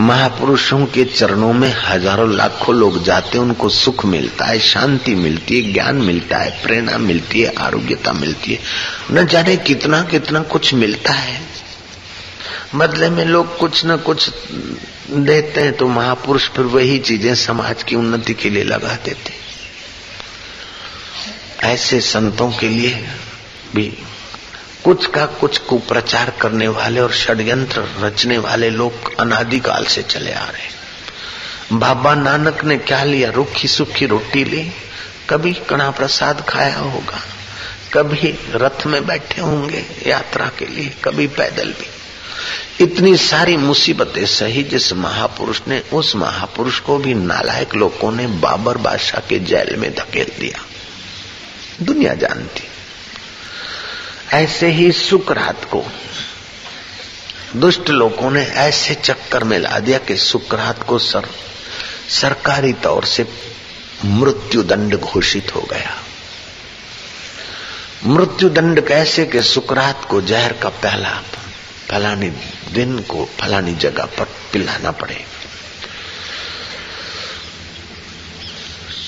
महापुरुषों के चरणों में हज़ारों लाखों लोग जाते हैं, उनको सुख मिलता है, शांति मिलती है, ज्ञान मिलता है, प्रेरणा मिलती है, आरोग्यता मिलती है। न जाने कितना कितना कुछ मिलता है। बदले में लोग कुछ न कुछ देते हैं तो महापुरुष फिर वही चीज़ें समाज की उन्नति के लिए लगा देते ऐसे संतों के लिए भी कुछ का कुछ कुप्रचार करने वाले और षड्यंत्र रचने वाले लोग अनादिकाल से चले आ रहे बाबा नानक ने क्या लिया? रुखी सुखी रोटी ली? कभी कणा प्रसाद खाया होगा? कभी रथ में बैठे होंगे यात्रा के लिए? कभी पैदल भी। इतनी सारी मुसीबतें सही जिस महापुरुष ने, उस महापुरुष को भी नालायक लोगों ने बाबर बादशाह के जेल में धकेल दिया। दुनिया जानती। ऐसे ही सुकरात को। दुष्ट लोगों ने ऐसे चक्कर में ला दिया कि सुकरात को सर, सरकारी तौर से मृत्यु दंड घोषित हो गया। मृत्यु दंड कैसे कि सुकरात को जहर का पहला, फलानी दिन को फलानी जगह पर पिलाना पड़े।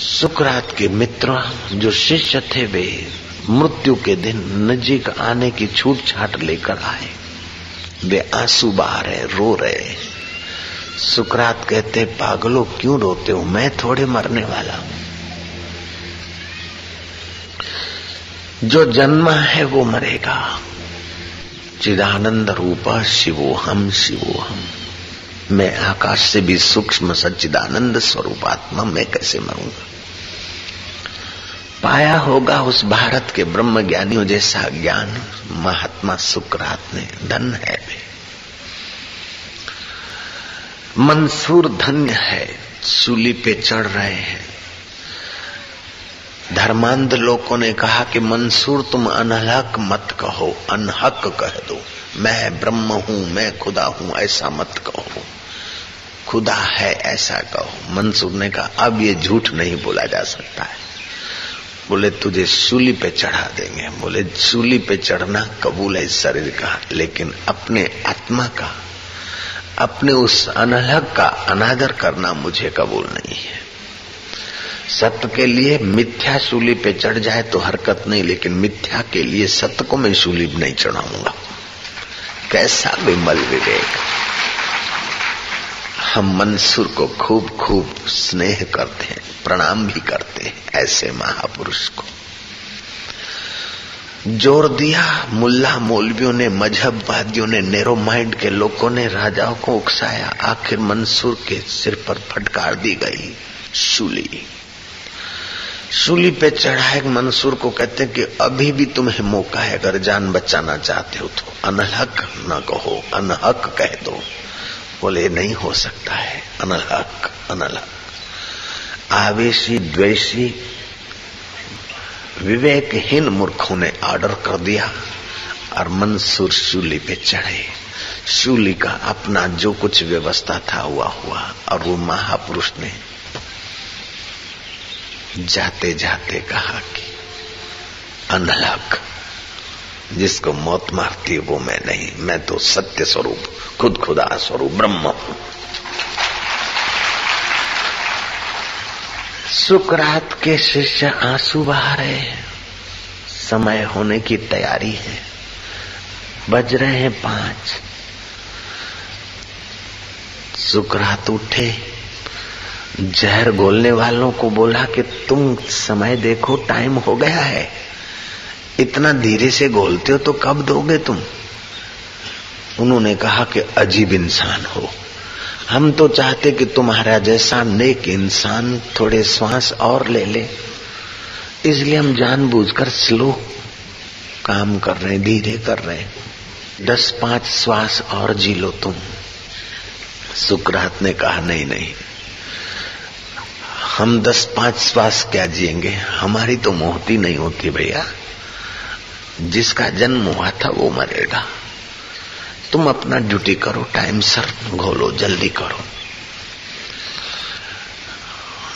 सुकरात के मित्र जो शिष्य थे वे मृत्यु के दिन नजीक आने की छूट छाट लेकर आए। वे आँसू बहा रहे, रो रहे। सुकरात कहते, पागलों, क्यों रोते हो? मैं थोड़े मरने वाला हूँ। जो जन्मा है वो मरेगा। चिदानंद रूप, शिवो हम शिवो हम। मैं आकाश से भी सूक्ष्म सच्चिदानंद स्वरूप आत्मा मैं कैसे मरूँगा? पाया होगा उस भारत के ब्रह्म ज्ञानियों जैसा ज्ञान महात्मा सुकरात ने धन है। वे मंसूर धन्य है, सूली पे चढ़ रहे हैं। धर्मांध लोगों ने कहा कि मंसूर तुम अनहक मत कहो, अनहक कह दो। मैं ब्रह्म हूँ, मैं खुदा हूँ, ऐसा मत कहो। खुदा है, ऐसा कहो। मंसूर ने कहा, अब ये झूठ नहीं बोला जा सकता है। बोले, तुझे सूली पे चढ़ा देंगे। बोले, सूली पे चढ़ना कबूल है शरीर का, लेकिन अपने आत्मा का, अपने उस अनलग का अनादर करना मुझे कबूल नहीं है। सत्य के लिए मिथ्या सूली पे चढ़ जाए तो हरकत नहीं, लेकिन मिथ्या के लिए सत्य को मैं सूली नहीं चढ़ाऊँगा। कैसा विमल विवेक। हम मंसूर को खूब खूब स्नेह करते हैं, प्रणाम भी करते हैं, ऐसे महापुरुष को। ज़ोर दिया, मुल्ला मौलवियों ने, मजहबवादियों ने, नेरो माइंड के लोगों ने, राजाओं को उकसाया, आखिर मंसूर के सिर पर फटकार दी गई, शूली। शूली पे चढ़ाए मंसूर को कहते कि अभी भी तुम्हें मौका है, अगर जान बचाना चाहते हो तो अनहक न कहो, अनहक कह दो। बोले, नहीं हो सकता है। अनहक अनहक आवेशी, द्वेषी, विवेकहीन मूर्खों ने ऑर्डर कर दिया और मंसूर शूली पे चढ़े। शूली का अपना जो कुछ व्यवस्था था, हुआ हुआ, और वो महापुरुष ने जाते जाते कहा कि, अनलक जिसको मौत मारती है, वो मैं नहीं। मैं तो सत्य स्वरूप, खुद खुदा स्वरूप, ब्रह्म हूँ। सुकरात के शिष्य आँसू बहा रहे हैं। समय होने की तैयारी है। बज रहे हैं पाँच। सुकरात उठे। जहर गोलने वालों को बोला कि तुम समय देखो, टाइम हो गया है। इतना धीरे से गोलते हो तो कब दोगे तुम? उन्होंने कहा कि अजीब इंसान हो। हम तो चाहते कि तुम्हारा जैसा नेक इंसान थोड़े श्वास और ले ले। इसलिए हम जानबूझकर स्लो काम कर रहे हैं, धीरे कर रहे हैं। दस पाँच श्वास और जी लो तुम। सुकरात ने कहा, नहीं नहीं। हम दस पाँच श्वास क्या जिएँगे? हमारी तो मोहती नहीं होती भैया। जिसका जन्म हुआ था वो मरेगा। तुम अपना ड्यूटी करो, टाइम सर घोलो, जल्दी करो।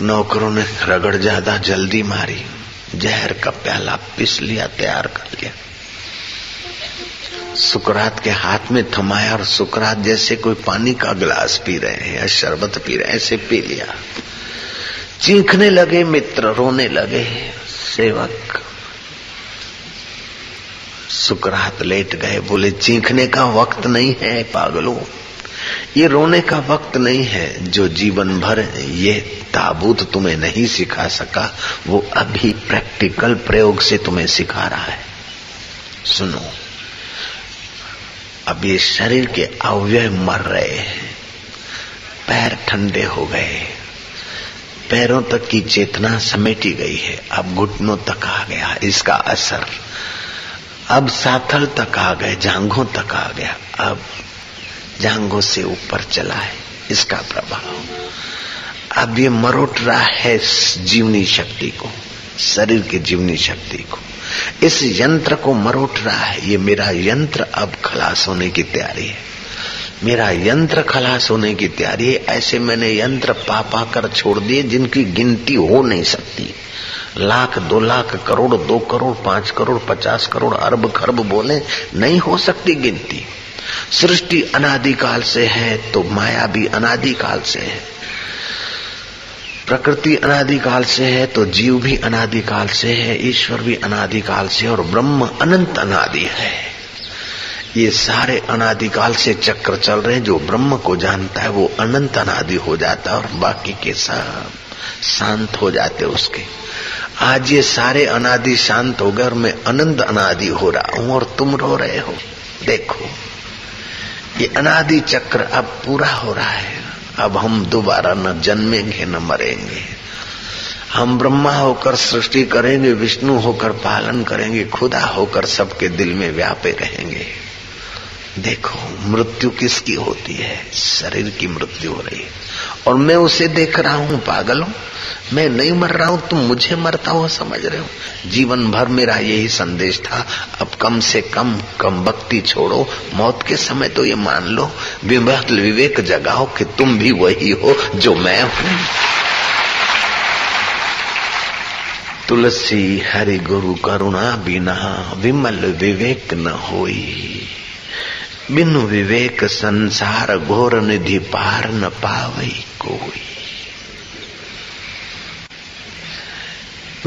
नौकरों ने रगड़ ज़्यादा जल्दी मारी, जहर का प्याला पिस लिया, तैयार कर लिया। सुकरात के हाथ में थमाया और सुकरात जैसे कोई पानी का गिलास पी रहे हैं, या शरबत पी रहे हैं, ऐसे पी लिया। चीखने लगे, मित्र रोने लगे, सेवक सुकरात लेट गए, बोले, चीखने का वक्त नहीं है, पागलों। ये रोने का वक्त नहीं है, जो जीवन भर ये ताबूत तुम्हें नहीं सिखा सका, वो अभी प्रैक्टिकल प्रयोग से तुम्हें सिखा रहा है। सुनो, अब ये शरीर के अवयव मर रहे हैं। पैर ठंडे हो गए। पैरों तक की चेतना समेटी गई है। अब घुटनों तक आ गया, इसका असर अब साथल तक आ गए, जांघों तक आ गया। अब जांघों से ऊपर चला है, इसका प्रभाव। अब ये मरोट रहा है जीवनी शक्ति को, शरीर की जीवनी शक्ति को। इस यंत्र को मरोट रहा है, ये मेरा यंत्र अब खलास होने की तैयारी है। मेरा यंत्र खलास होने की तैयारी है, ऐसे मैंने यंत्र पा पा कर छोड़ दिए जिनकी गिनती हो नहीं सकती। लाख, दो लाख, करोड़, दो करोड़, पाँच करोड़, पचास करोड़, अरब खरब बोले, नहीं हो सकती गिनती। सृष्टि अनादिकाल से है तो माया भी अनादिकाल से है। प्रकृति अनादिकाल से है तो जीव भी अनादिकाल से है, ईश्वर भी अनादिकाल से और ब्रह्म अनंत अनादि है। ये सारे अनादिकाल से चक्र चल रहे हैं, जो ब्रह्म को जानता है, वो अनंत अनादि हो जाता है, और बाकी के सब शांत हो जाते उसके। आज ये सारे अनादि शांत हो गए और मैं अनंत अनादि हो रहा हूँ और तुम रो रहे हो। देखो, ये अनादि चक्र अब पूरा हो रहा है। अब हम दोबारा न जन्मेंगे, न मरेंगे। हम ब्रह्मा होकर सृष्टि करेंगे, विष्णु होकर पालन करेंगे, खुदा होकर सबके दिल में व्यापे रहेंगे। देखो, मृत्यु किसकी होती है? शरीर की मृत्यु हो रही है। और मैं उसे देख रहा हूँ, पागल हूँ। मैं नहीं मर रहा हूँ, तुम मुझे मरता हुआ समझ रहे हो। जीवन भर मेरा यही संदेश था, अब कम से कम कम भक्ति छोड़ो। मौत के समय तो ये मान लो विवेक जगाओ कि तुम भी वही हो जो मैं हूँ। तुलसी हरि गुरु करुणा बिना विमल विवेक न होई। बिनु विवेक संसार घोर निधि पार न पावई कोई।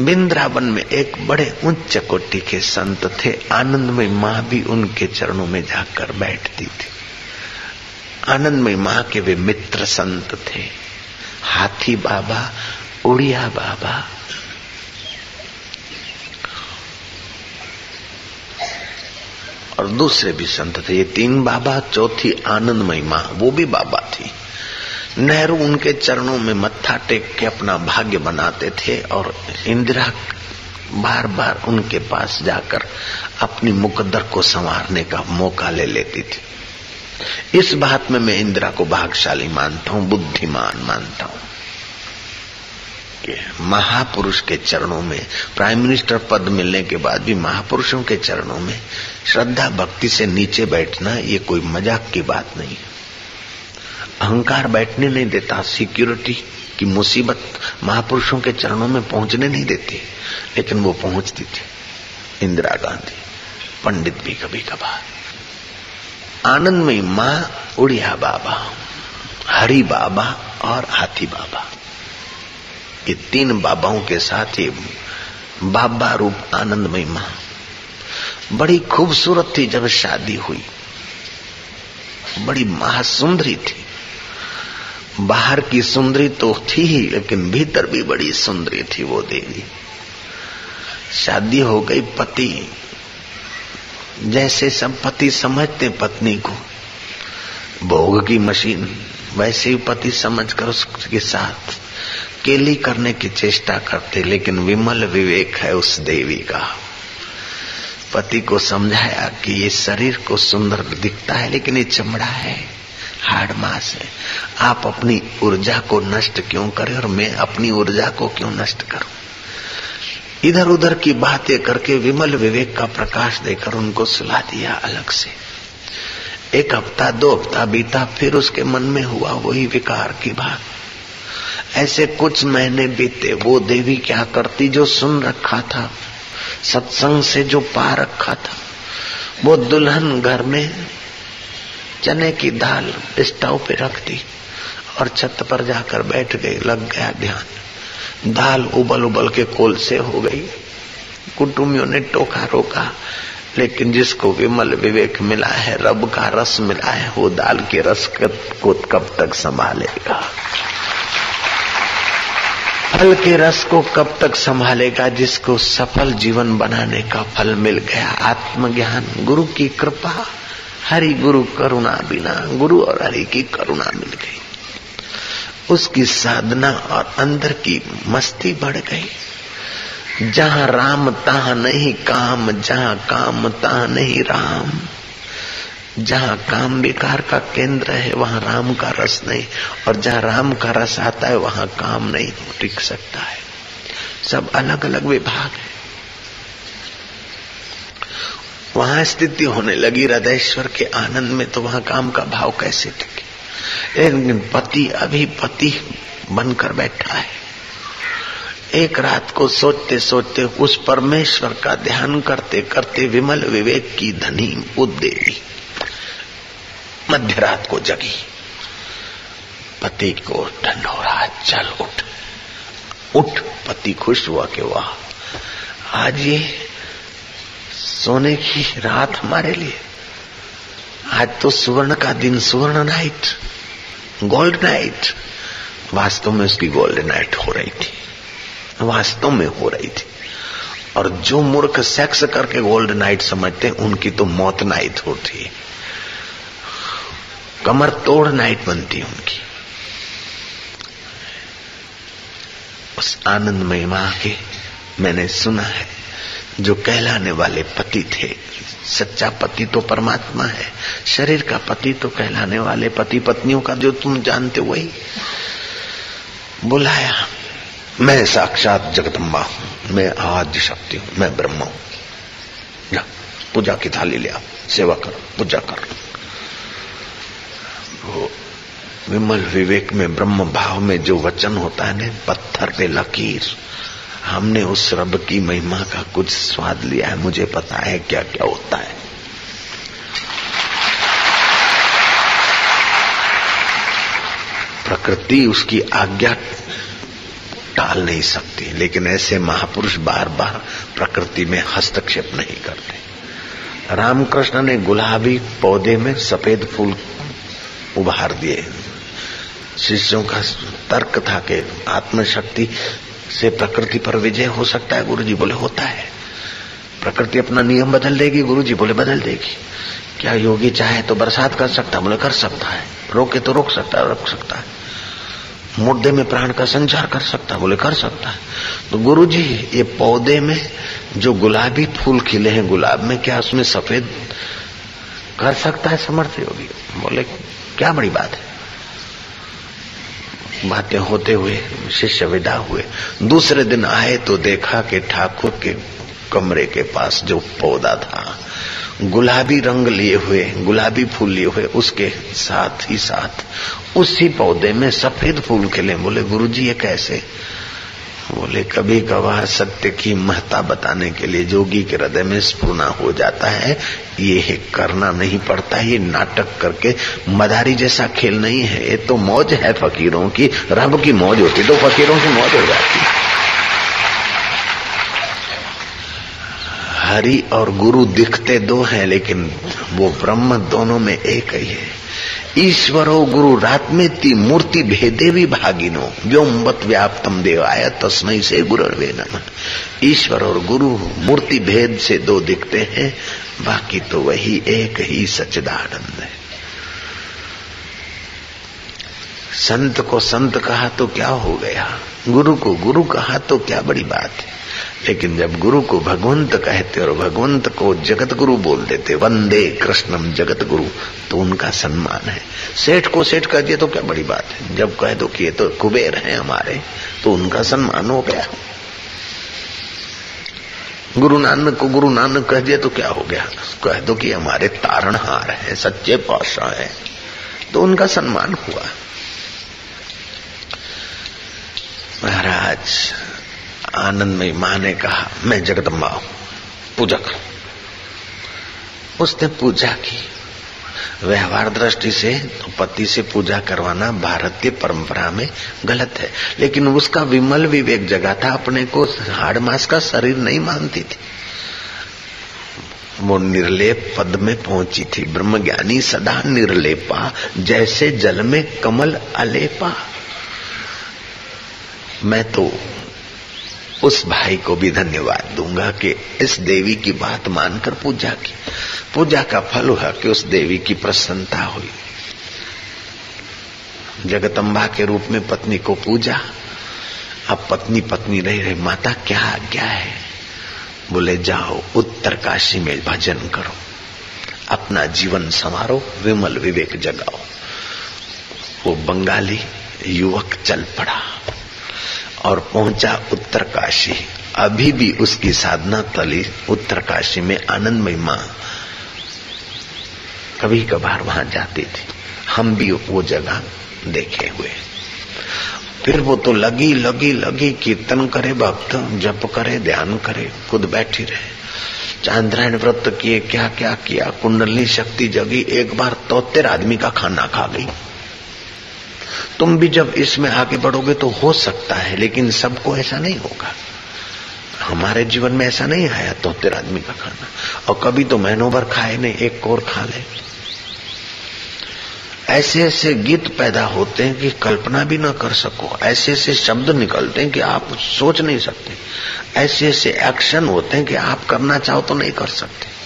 बिंद्रावन में एक बड़े उच्च कोटि के संत थे आनंदमय माँ भी उनके चरणों में जाकर बैठती थी। आनंदमय माँ के वे मित्र संत थे, हाथी बाबा, उड़िया बाबा और दूसरे भी संत थे। ये तीन बाबा, चौथी आनंदमयी माँ, वो भी बाबा थी। नेहरू उनके चरणों में मत्था टेक के अपना भाग्य बनाते थे और इंदिरा बार बार उनके पास जाकर अपनी मुकद्दर को संवारने का मौका ले लेती थी। इस बात में मैं इंदिरा को भागशाली मानता हूँ, बुद्धिमान मानता हूँ। महापुरुष के चरणों में, प्राइम मिनिस्टर पद मिलने के बाद भी महापुरुषों के चरणों में श्रद्धा भक्ति से नीचे बैठना ये कोई मज़ाक की बात नहीं अहंकार बैठने नहीं देता, सिक्योरिटी की मुसीबत महापुरुषों के चरणों में पहुँचने नहीं देती, लेकिन वो पहुँचती थी, इंदिरा गांधी, पंडित भी कभी कभार। आनंदमयी माँ, उड़िया बाबा, हरि बाबा और हाथी बाबा। ये तीन बाबाओं के साथ ये बाबा रूप आनंदमयी माँ। बड़ी खूबसूरत थी जब शादी हुई। बड़ी महासुंदरी थी। बाहर की सुंदरी तो थी ही, लेकिन भीतर भी बड़ी सुंदरी थी वो देवी। शादी हो गई पति। जैसे सब पति समझते पत्नी को। भोग की मशीन, वैसे ही पति समझकर उसके साथ केली करने की चेष्टा करते, लेकिन विमल विवेक है उस देवी का। पति को समझाया कि ये शरीर को सुंदर दिखता है, लेकिन ये चमड़ा है हार्ड मास है। आप अपनी ऊर्जा को नष्ट क्यों करें और मैं अपनी ऊर्जा को क्यों नष्ट करूँ? इधर उधर की बातें करके विमल विवेक का प्रकाश देकर उनको सुला दिया अलग से। एक हफ़्ता, दो हफ़्ता बीता, फिर उसके मन में हुआ वही विकार की बात। ऐसे कुछ महीने बीते, वो देवी क्या करती जो सुन रखा था? सत्संग से जो पा रखा था, वो दुल्हन घर में चने की दाल स्टोव पे रख दी और छत पर जाकर बैठ गई, लग गया ध्यान। दाल उबल उबल के कोल से हो गई। कुटुंबियों ने टोका रोका, लेकिन जिसको विमल विवेक मिला है, रब का रस मिला है, वो दाल के रस को कब तक संभालेगा? फल के रस को कब तक संभालेगा जिसको सफल जीवन बनाने का फल मिल गया? आत्मज्ञान, गुरु की कृपा, हरि गुरु करुणा बिना, गुरु और हरि की करुणा मिल गई। उसकी साधना और अंदर की मस्ती बढ़ गई। जहाँ राम, तहा नहीं काम, जहाँ काम, तहा नहीं राम। जहाँ काम विकार का केंद्र है, वहाँ राम का रस नहीं। और जहाँ राम का रस आता है, वहाँ काम नहीं टिक सकता है। सब अलग अलग विभाग है। वहाँ स्थिति होने लगी हृदयश्वर के आनंद में तो वहाँ काम का भाव कैसे टिके? लेकिन पति अभी पति बनकर बैठा है। एक रात को सोचते सोचते उस परमेश्वर का ध्यान करते करते विमल विवेक की धनी उद्देवी मध्य रात को जगी। पति को रहा चल उठ। उठ, पति खुश हुआ कि वाह। आज ये सोने की रात हमारे लिए। आज तो सुवर्ण का दिन, सुवर्ण नाइट, गोल्ड नाइट। वास्तव में उसकी गोल्ड नाइट हो रही थी। वास्तव में हो रही थी। और जो मूर्ख सेक्स करके गोल्ड नाइट समझते उनकी तो मौत नाइट होती है। कमर तोड़ नाइट बनती उनकी। उस आनंद में माँ के मैंने सुना है, जो कहलाने वाले पति थे। सच्चा पति तो परमात्मा है, शरीर का पति तो कहलाने वाले पति पत्नियों का जो तुम जानते वही। बुलाया, मैं साक्षात जगदम्बा हूँ, मैं आद्य शक्ति हूँ, मैं ब्रह्म हूँ। पूजा की थाली लिया सेवा कर, पूजा कर। विमल विवेक में ब्रह्म भाव में जो वचन होता है ना, पत्थर पे लकीर। हमने उस रब की महिमा का कुछ स्वाद लिया है, मुझे पता है क्या क्या होता है। प्रकृति उसकी आज्ञा टाल नहीं सकती, लेकिन ऐसे महापुरुष बार बार प्रकृति में हस्तक्षेप नहीं करते। रामकृष्ण ने गुलाबी पौधे में सफ़ेद फूल उभार दिए। शिष्यों का तर्क था कि आत्मशक्ति से प्रकृति पर विजय हो सकता है गुरु जी बोले, होता है। प्रकृति अपना नियम बदल देगी गुरु जी बोले, बदल देगी। क्या योगी चाहे तो बरसात कर सकता बोले, कर सकता है। रोके तो रोक सकता है, रोक सकता है। मुर्दे में प्राण का संचार कर सकता है, बोले, कर सकता है। तो गुरु जी ये पौधे में जो गुलाबी फूल खिले हैं, गुलाब में क्या उसमें सफ़ेद कर सकता है समर्थ योगी? बोले क्या बड़ी बात है? बातें होते हुए, शिष्य विदा हुए। दूसरे दिन आए तो देखा कि ठाकुर के कमरे के पास जो पौधा था, गुलाबी रंग लिए हुए, गुलाबी फूल लिए हुए, उसके साथ ही साथ उसी पौधे में सफ़ेद फूल खिले। बोले, गुरुजी, ये कैसे? बोले, कभी कभार सत्य की महत्ता बताने के लिए जोगी के हृदय में स्पूर्णा हो जाता है। ये करना नहीं पड़ता ये नाटक करके मदारी जैसा खेल नहीं है। ये तो मौज है फकीरों की, रब की मौज होती तो फकीरों की मौज हो जाती। हरि और गुरु दिखते दो हैं, लेकिन वो ब्रह्म दोनों में एक ही है। ईश्वरो गुरु रात्मेति मूर्ति भेदे भी भागिनो व्योमवत व्याप्तम देवाय तस्मय से गुरुर्वे नम। ईश्वर और गुरु मूर्ति भेद से दो दिखते हैं, बाकी तो वही एक ही सच्चिदानंद है। संत को संत कहा तो क्या हो गया? गुरु को गुरु कहा तो क्या बड़ी बात है? लेकिन जब गुरु को भगवंत कहते और भगवंत को जगत गुरु बोल देते वंदे कृष्णम जगत गुरु तो उनका सम्मान है। सेठ को सेठ कह दिए तो क्या बड़ी बात है? जब कह दो कि ये तो कुबेर है हमारे तो उनका सम्मान हो गया। गुरु नानक को गुरु नानक कह दिया तो क्या हो गया? कह दो कि हमारे तारणहार है, सच्चे पाशाह है। तो उनका सम्मान हुआ। महाराज आनंदमयी माँ ने कहा, मैं जगदम्बा हूँ। पूजा करो। उसने पूजा की। व्यवहार दृष्टि से तो पति से पूजा करवाना भारतीय परंपरा में गलत है, लेकिन उसका विमल विवेक जगह था, अपने को हाड़ मास का शरीर नहीं मानती थी। वो निर्लेप पद में पहुँची थी। ब्रह्म ज्ञानी सदा निर्लेपा, जैसे जल में कमल अलेपा। मैं तो उस भाई को भी धन्यवाद दूँगा कि इस देवी की बात मानकर पूजा की। पूजा का फल हुआ कि उस देवी की प्रसन्नता हुई। जगतम्बा के रूप में पत्नी को पूजा। अब पत्नी पत्नी रही रही, माता क्या आज्ञा है? बोले, जाओ, उत्तर काशी में भजन करो। अपना जीवन संवारो, विमल विवेक जगाओ। वो बंगाली युवक चल पड़ा। और पहुँचा उत्तर काशी अभी भी उसकी साधना तली उत्तर काशी में आनंदमय माँ कभी कभार वहाँ जाती थी। हम भी वो जगह देखे हुए। फिर वो तो लगी लगी लगी, कीर्तन करे भक्त, जप करे, ध्यान करे, खुद बैठी रहे। चांद्रायण व्रत किए क्या क्या किया, कुंडली शक्ति जगी, एक बार तोतेर आदमी का खाना खा गई। तुम भी जब इसमें आगे बढ़ोगे तो हो सकता है, लेकिन सबको ऐसा नहीं होगा। हमारे जीवन में ऐसा नहीं आया तो तेरा आदमी का खाना। और कभी तो महीनों भर खाए नहीं, एक कोर खा ले। ऐसे ऐसे गीत पैदा होते हैं कि कल्पना भी ना कर सको। ऐसे ऐसे शब्द निकलते हैं कि आप सोच नहीं सकते। ऐसे ऐसे एक्शन होते हैं कि आप करना चाहो तो नहीं कर सकते।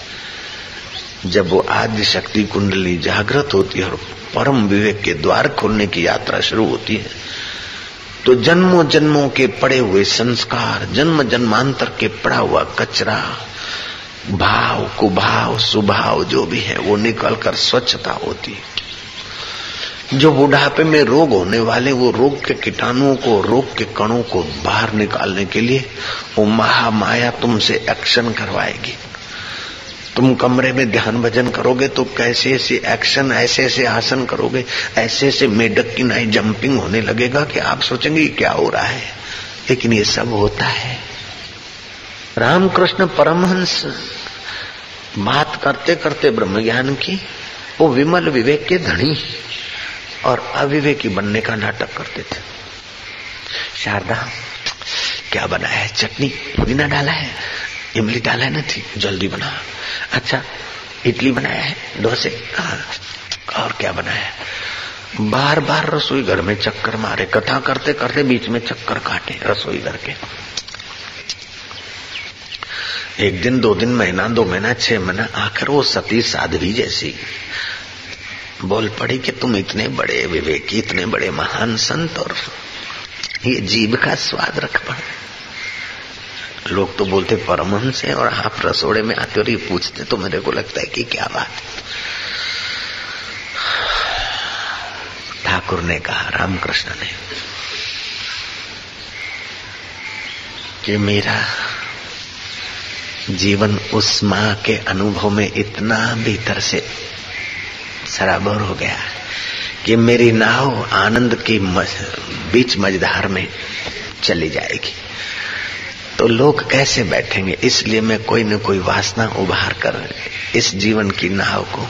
जब वो आदि शक्ति कुंडली जागृत होती है और परम विवेक के द्वार खोलने की यात्रा शुरू होती है। तो जन्मों जन्मों के पड़े हुए संस्कार जन्म जन्मांतर के पड़ा हुआ कचरा, भाव, कुभाव, सुभाव जो भी है, वो निकल कर स्वच्छता होती है। जो बुढ़ापे में रोग होने वाले, वो रोग के कीटाणुओं को, रोग के कणों को बाहर निकालने के लिए वो महामाया तुमसे एक्शन करवाएगी। तुम कमरे में ध्यान भजन करोगे तो कैसे ऐसे एक्शन ऐसे ऐसे आसन करोगे, ऐसे ऐसे मेढक की नाई जंपिंग होने लगेगा कि आप सोचेंगे क्या हो रहा है। लेकिन ये सब होता है। रामकृष्ण परमहंस बात करते करते ब्रह्म ज्ञान की, वो विमल विवेक के धनी और अविवेकी बनने का नाटक करते थे। शारदा, क्या बनाया है? चटनी पुदीना डाला है? इमली डाला थी जल्दी बना। अच्छा इडली बनाया है डोसे हाँ और क्या बनाया बार बार रसोई घर में चक्कर मारे, कथा करते करते बीच में चक्कर काटे रसोई घर के। एक दिन, दो दिन, महीना, दो महीना, छह महीना, आखिर वो सती साध्वी जैसी। बोल पड़ी कि तुम इतने बड़े विवेकी, इतने बड़े महान संत और ये जीव का स्वाद रख पड़े। लोग तो बोलते परमहंस है और आप रसोड़े में आते और ये पूछते तो मेरे को लगता है कि क्या बात ठाकुर ने कहा रामकृष्ण ने कि मेरा जीवन उस माँ के अनुभव में इतना भीतर से सराबर हो गया कि मेरी नाव आनंद की मज, बीच मझधार में चली जाएगी। तो लोग कैसे बैठेंगे, इसलिए मैं कोई न कोई वासना उभार कर इस जीवन की नाव को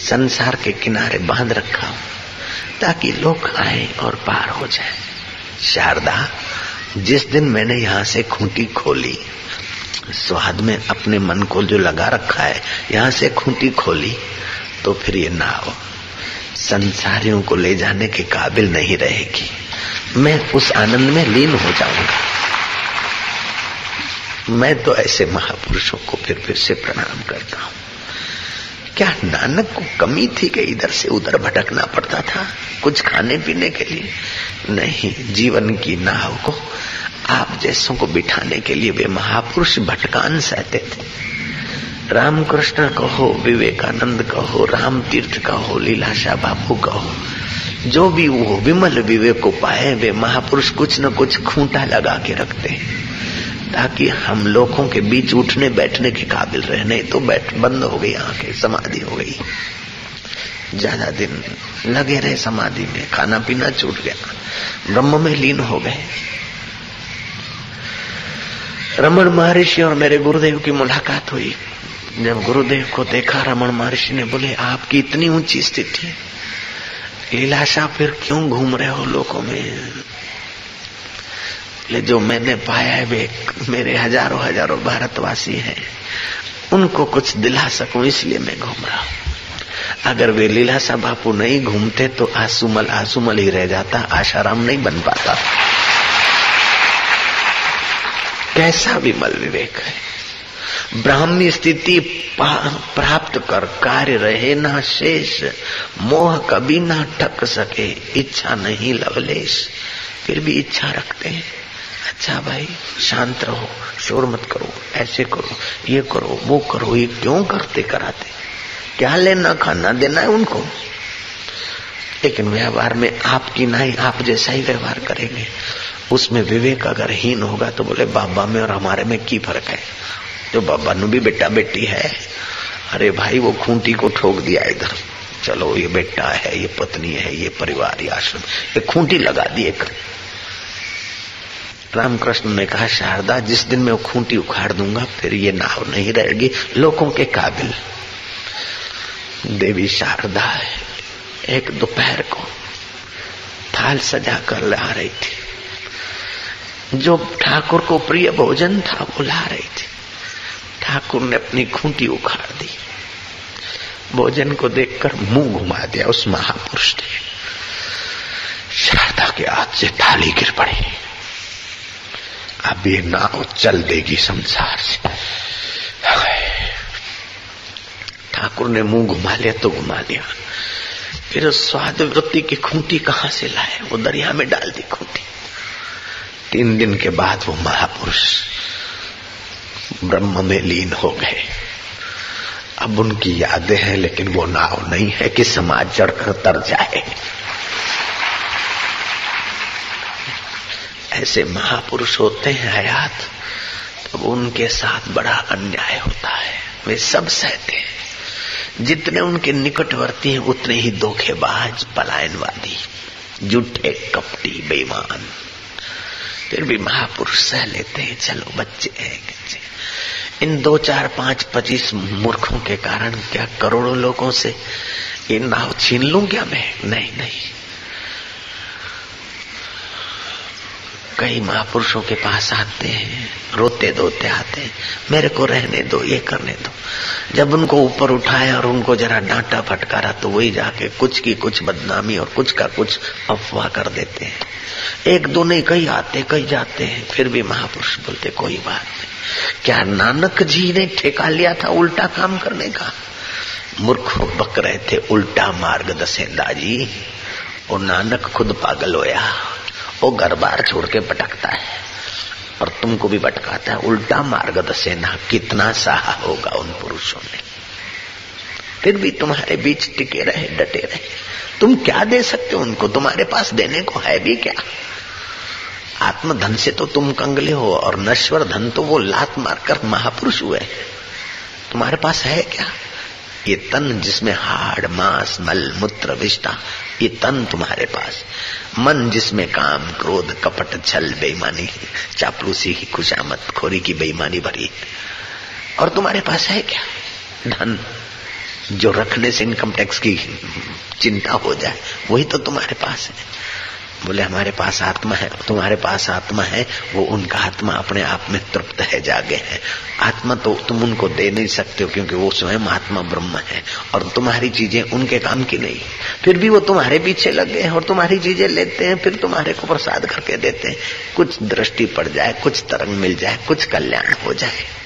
संसार के किनारे बाँध रखा हूँ, ताकि लोग आए और पार हो जाए। शारदा, जिस दिन मैंने यहाँ से खूंटी खोली, स्वाद में अपने मन को जो लगा रखा है, यहाँ से खूंटी खोली तो फिर ये नाव संसारियों को ले जाने के काबिल नहीं रहेगी। मैं उस आनंद में लीन हो जाऊँगा। मैं तो ऐसे महापुरुषों को फिर फिर से प्रणाम करता हूँ। क्या नानक को कमी थी कि इधर से उधर भटकना पड़ता था कुछ खाने पीने के लिए? नहीं, जीवन की नाव को आप जैसों को बिठाने के लिए वे महापुरुष भटकान सहते थे। रामकृष्ण कहो, विवेकानंद कहो राम तीर्थ कहो, लीलाशाह बापू कहो, जो भी वो विमल विवेक को पाए वे महापुरुष कुछ न कुछ खूंटा लगा के रखते हैं। था कि हम लोगों के बीच उठने बैठने के काबिल रहे। नहीं तो बैठ बंद हो गई, आँखें समाधि हो गई। ज़्यादा दिन लगे रहे समाधि में, खाना पीना छूट गया। ब्रह्म में लीन हो गए। रमन महर्षि और मेरे गुरुदेव की मुलाकात हुई। जब गुरुदेव को देखा रमन महर्षि ने बोले, आपकी इतनी ऊँची स्थिति लीलाशा फिर क्यों घूम रहे हो लोगों में? ले जो मैंने पाया है, वे मेरे हज़ारों हज़ारों भारतवासी हैं। उनको कुछ दिला सकूँ इसलिए मैं घूम रहा हूँ। अगर वे लीलाशा बापू नहीं घूमते तो आसुमल आसुमल ही रह जाता, आशाराम नहीं बन पाता। कैसा विमल विवेक है। ब्राह्मी स्थिति प्राप्त कर कार्य रहे, ना शेष, मोह कभी ना ठक सके, इच्छा नहीं लवलेश, फिर भी इच्छा रखते हैं। अच्छा भाई, शांत रहो, शोर मत करो, ऐसे करो, ये करो, वो करो, ये क्यों करते, कराते? क्या लेना, खाना देना है उनको? लेकिन व्यवहार में आपकी ना ही आप जैसा ही व्यवहार करेंगे, उसमें विवेक अगर हीन होगा तो बोले, बाबा में और हमारे में की फ़र्क है? जो बाबा नु भी बेटा बेटी है। अरे भाई, वो खूंटी को ठोक दिया इधर। चलो, ये बेटा है, ये पत्नी है, ये परिवार, ये आश्रम, ये खूंटी लगा दी एक। रामकृष्ण ने कहा, शारदा, जिस दिन मैं खूंटी उखाड़ दूँगा, फिर ये नाव नहीं रहेगी। लोगों के काबिल। देवी शारदा, एक दोपहर को थाल सजा कर ला रही थी। जो ठाकुर को प्रिय भोजन था, वो ला रही थी। ठाकुर ने अपनी खूंटी उखाड़ दी। भोजन को देखकर मुँह घुमा दिया उस महापुरुष ने। शारदा के हाथ से थाली गिर पड़ी। अब ये नाव चल देगी संसार से। ठाकुर ने मुँह घुमा लिया तो घुमा लिया। फिर स्वाद वृत्ति की खूंटी कहाँ से लाए? वो दरिया में डाल दी खूंटी। तीन दिन के बाद वो महापुरुष ब्रह्म में लीन हो गए। अब उनकी यादें हैं, लेकिन वो नाव नहीं है कि समाज चढ़कर तर जाए। ऐसे महापुरुष होते हैं हयात, तब उनके साथ बड़ा अन्याय होता है। वे सब सहते हैं। जितने उनके निकटवर्ती हैं, उतने ही धोखेबाज, पलायनवादी, झूठे कपटी, बेईमान। फिर भी महापुरुष सह लेते हैं, चलो बच्चे हैं, बच्चे इन दो, चार, पाँच, पच्चीस मूर्खों के कारण क्या करोड़ों लोगों से ये नाव छीन लू क्या मैं? नहीं नहीं। कई महापुरुषों के पास आते हैं, रोते धोते आते हैं। मेरे को रहने दो, ये करने दो। जब उनको ऊपर उठाया और उनको जरा डांटा फटकारा तो वही जाके कुछ की कुछ बदनामी और कुछ का कुछ अफवाह कर देते हैं। एक दो नहीं, कई आते, कई जाते हैं, फिर भी महापुरुष बोलते, कोई बात नहीं। क्या नानक जी ने ठेका लिया था उल्टा काम करने का? मूर्ख बक रहे थे, उल्टा मार्ग दसेंदा जी और नानक खुद पागल होया। वो घर बार छोड़ के भटकता है और तुमको भी भटकाता है। उल्टा मार्ग दसेना कितना सहा होगा उन पुरुषों ने फिर भी तुम्हारे बीच टिके रहे, डटे रहे। तुम क्या दे सकते हो उनको? तुम्हारे पास देने को है भी क्या? आत्म धन से तो तुम कंगले हो और नश्वर धन तो वो लात मारकर महापुरुष हुए। तुम्हारे पास है क्या? ये तन जिसमें हाड़, मांस मल मूत्र विष्टा ये तन तुम्हारे पास। मन जिसमें काम, क्रोध, कपट, छल, बेईमानी, चापलूसी की खुशामत खोरी की बेईमानी भरी। और तुम्हारे पास है क्या? धन, जो रखने से इनकम टैक्स की चिंता हो जाए, वही तो तुम्हारे पास है। बोले, हमारे पास आत्मा है, तुम्हारे पास आत्मा है, वो उनका आत्मा अपने आप में तृप्त है, जागे है। आत्मा तो तुम उनको दे नहीं सकते हो, क्योंकि वो स्वयं आत्मा ब्रह्म है, और तुम्हारी चीज़ें उनके काम की नहीं। फिर भी वो तुम्हारे पीछे लगे हैं और तुम्हारी चीज़ें लेते हैं, फिर तुम्हारे को प्रसाद करके देते हैं। कुछ दृष्टि पड़ जाए, कुछ तरंग मिल जाए, कुछ कल्याण हो जाए।